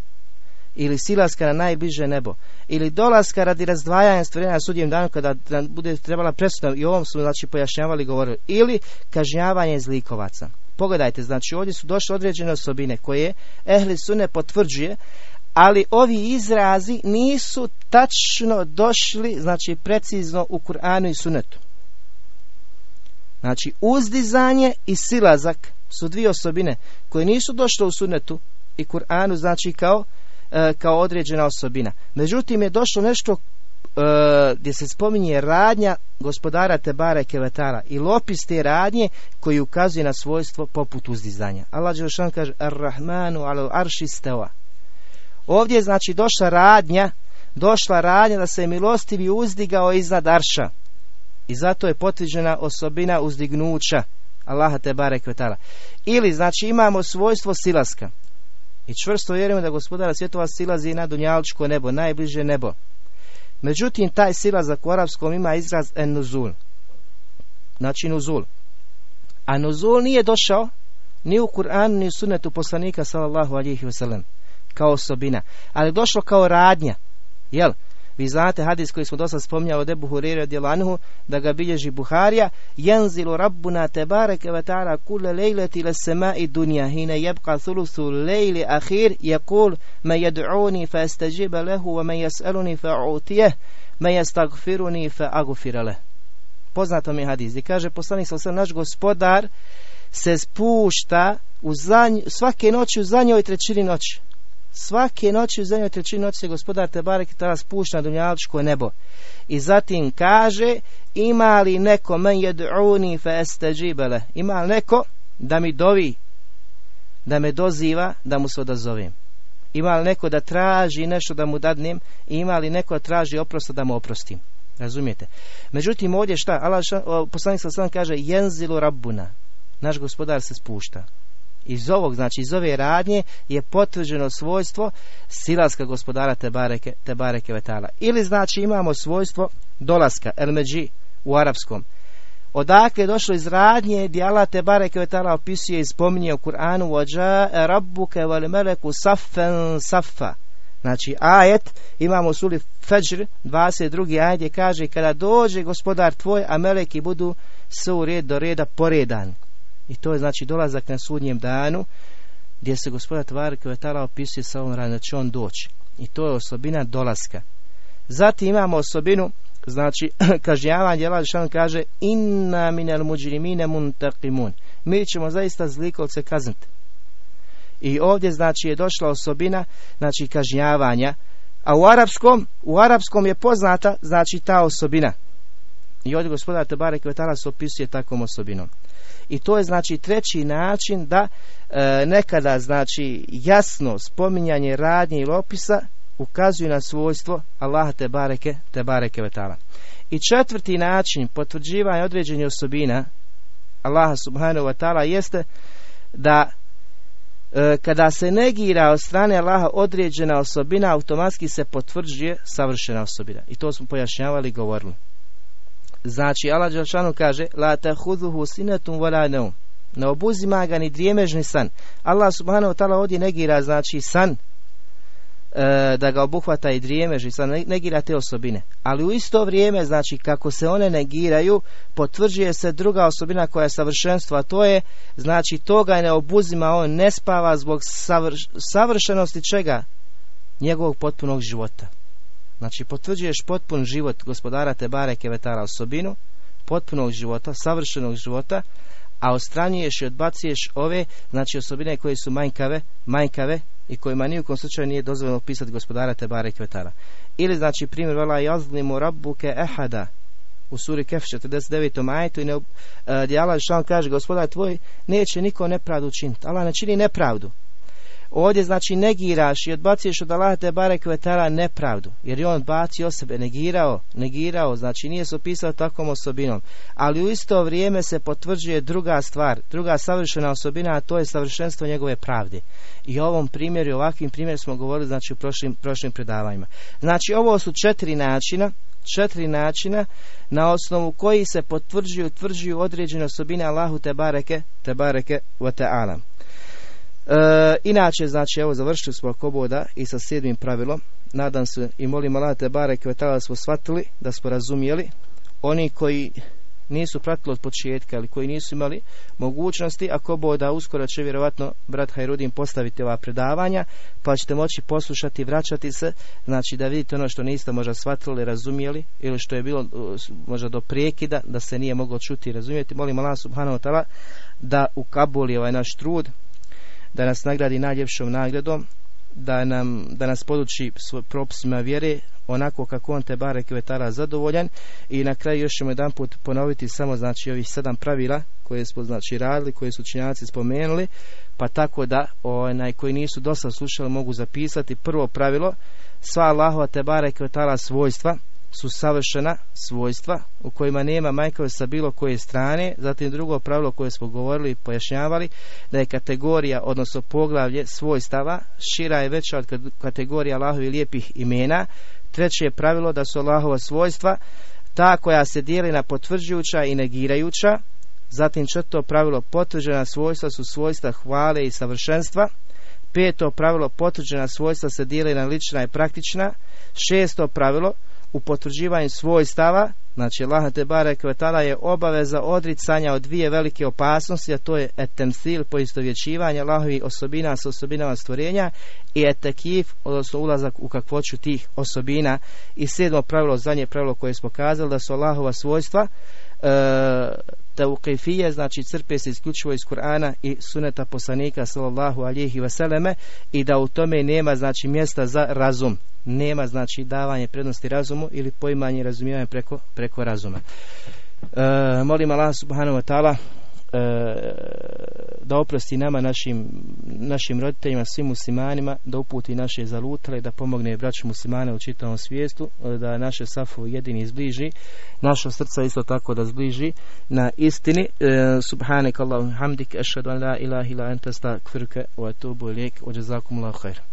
ili silaska na najbliže nebo. Ili dolaska radi razdvajanja stvorenja sudjem danu kada bude trebala presuda i ovom su znači pojašnjavali govorili. Ili kažnjavanje zlikovaca pogledajte znači ovdje su došle određene osobine koje ehli sune potvrđuje ali ovi izrazi nisu tačno došli znači precizno u Kur'anu i sunetu znači uzdizanje i silazak su dvije osobine koje nisu došle u sunetu i Kur'anu znači kao E, kao određena osobina. Međutim je došlo nešto e, gdje se spominje radnja gospodara Tebara Kevetara i lopis te radnje koji ukazuje na svojstvo poput uzdizanja. Allah Đelšan kaže Ar-Rahmanu al arši stewa. Ovdje je znači došla radnja, došla radnja da se milostivi uzdigao iznad arša. I zato je potvrđena osobina uzdignuća Allaha Tebara Kevetara. Ili znači imamo svojstvo silaska. I čvrsto vjerujemo da gospodara svjetova silazi na dunjaličko nebo, najbliže nebo. Međutim, taj silazak u arapskom ima izraz en-nuzul. Znači nuzul. A nuzul nije došao ni u Kur'anu, ni u sunetu poslanika sallallahu alihi wasallam kao osobina. Ali došlo kao radnja. Jel? Vi znate hadis koji smo dosta spominjali od Ebu Hurire djelanhu da ga bilježi Buharija Jenzilu rabbuna tebareke ve ta'ala kule lejleti le i dunja hine jebka thulusu lejli ahir kul me jed'uni fa estajiba lehu wa me jes'aluni fa utijeh me jestagfiruni fa agufira Poznato mi hadis. I kaže poslanik sa naš gospodar se spušta u zanj, svake noći u zadnjoj trećini noći svake noći u zemlji trećini noći se gospodar Tebarek tada spušta na dunjaličko nebo. I zatim kaže, ima li neko men jed'uni fe esteđibele, ima li neko da mi dovi, da me doziva, da mu se odazovem. Ima li neko da traži nešto da mu dadnem, ima li neko da traži oprosta da mu oprostim. Razumijete? Međutim, ovdje šta? Allah, poslanik sa kaže, jenzilu rabbuna. Naš gospodar se spušta iz ovog, znači iz ove radnje je potvrđeno svojstvo silaska gospodara Tebareke, Tebareke Vetala. Ili znači imamo svojstvo dolaska, elmeđi u arapskom. Odakle je došlo iz radnje gdje Allah Tebareke Vetala opisuje i spominje u Kur'anu Ođa rabbuke wal meleku saffen saffa. Znači ajet imamo suli Fajr 22. ajet kaže kada dođe gospodar tvoj a meleki budu sve u red do reda poredan. I to je znači dolazak na sudnjem danu gdje se gospoda Tvar Kvetala opisuje sa ovom da će on doći. I to je osobina dolaska. Zatim imamo osobinu znači kažnjavanje Allah on kaže inna minel muđrimine muntaqimun. Mi ćemo zaista zlikovce kazniti. I ovdje znači je došla osobina znači kažnjavanja a u arapskom, u arapskom je poznata znači ta osobina. I ovdje gospodar Tebare Kvetala se opisuje takvom osobinom i to je znači treći način da e, nekada znači jasno spominjanje radnje ili opisa ukazuju na svojstvo Allaha te bareke, te bareke vetala. I četvrti način potvrđivanja određenih osobina Allaha subhanahu wa ta'ala jeste da e, kada se negira od strane Allaha određena osobina automatski se potvrđuje savršena osobina. I to smo pojašnjavali i govorili. Znači Allah Đelšanu kaže La tahuduhu sinetum wala Ne obuzima ga ni drijemežni san. Allah subhanahu wa ta'ala ovdje negira znači san E, da ga obuhvata i drijemež i sad negira te osobine. Ali u isto vrijeme, znači kako se one negiraju, potvrđuje se druga osobina koja je savršenstvo, a to je, znači toga ne obuzima, on ne spava zbog savršenosti čega? Njegovog potpunog života. Znači potvrđuješ potpun život gospodara Tebare Kevetara osobinu, potpunog života, savršenog života, a ostranjuješ i odbacuješ ove, znači osobine koje su manjkave, manjkave i kojima ni u kom slučaju nije dozvoljeno pisati gospodara Tebare Kvetara. Ili znači primjer vela jazlimu rabbuke ehada u suri Kef 49. majetu i ne, gdje Allah kaže gospodar tvoj neće niko nepravdu učiniti. Allah ne čini nepravdu. Ovdje znači negiraš i odbacuješ od Allaha te barek vetara nepravdu, jer je on odbacio sebe, negirao, negirao, znači nije se opisao takvom osobinom. Ali u isto vrijeme se potvrđuje druga stvar, druga savršena osobina, a to je savršenstvo njegove pravde. I ovom primjeru ovakvim primjerom smo govorili znači u prošlim, prošlim predavanjima. Znači ovo su četiri načina, četiri načina na osnovu koji se potvrđuju, utvrđuju određene osobine Allahu te bareke, te bareke wa ta'ala. E, inače, znači, evo, završili smo koboda i sa sedmim pravilom. Nadam se i molim Allah te bare da smo shvatili, da smo razumijeli. Oni koji nisu pratili od početka ili koji nisu imali mogućnosti, ako boda uskoro će vjerovatno brat Hajrudin postaviti ova predavanja, pa ćete moći poslušati vraćati se, znači da vidite ono što niste možda shvatili, razumijeli ili što je bilo možda do prijekida, da se nije moglo čuti i razumjeti. Molim Allah subhanahu wa ta'ala da ukabuli ovaj naš trud, da nas nagradi najljepšom nagradom, da, nam, da nas poduči svoj propisima vjere, onako kako on te bare kvetara zadovoljan. I na kraju još ćemo jedan put ponoviti samo znači ovih sedam pravila koje smo znači radili, koje su činjaci spomenuli, pa tako da onaj koji nisu dosta slušali mogu zapisati prvo pravilo, sva Allahova te bare kvetara svojstva, su savršena svojstva u kojima nema majkove sa bilo koje strane. Zatim drugo pravilo koje smo govorili i pojašnjavali da je kategorija, odnosno poglavlje svojstava šira je veća od kategorija Allahovi lijepih imena. Treće je pravilo da su Allahova svojstva ta koja se dijeli na potvrđujuća i negirajuća. Zatim četvrto pravilo potvrđena svojstva su svojstva hvale i savršenstva. Peto pravilo potvrđena svojstva se dijeli na lična i praktična. Šesto pravilo u potvrđivanju svojstava, znači Allah te barek je obaveza odricanja od dvije velike opasnosti, a to je etemsil, poistovjećivanje Allahovi osobina sa osobinama stvorenja i etekif, odnosno ulazak u kakvoću tih osobina. I sedmo pravilo, zadnje pravilo koje smo kazali, da su Allahova svojstva e, tauqifije, znači crpe se isključivo iz Kur'ana i suneta poslanika sallallahu alihi vaseleme i da u tome nema znači mjesta za razum. Nema znači davanje prednosti razumu ili poimanje i razumijevanje preko, preko razuma. E, molim Allah subhanahu wa ta'ala da oprosti nama, našim, našim roditeljima, svim muslimanima, da uputi naše zalutale, da pomogne braću muslimane u čitavom svijestu, e, da naše safu jedini izbliži, naša srca isto tako da zbliži na istini. E, subhanak Allahum hamdik, ešhadu an la ilaha ila enta stakfirke, wa atubu ilik, wa jazakum Allah khair.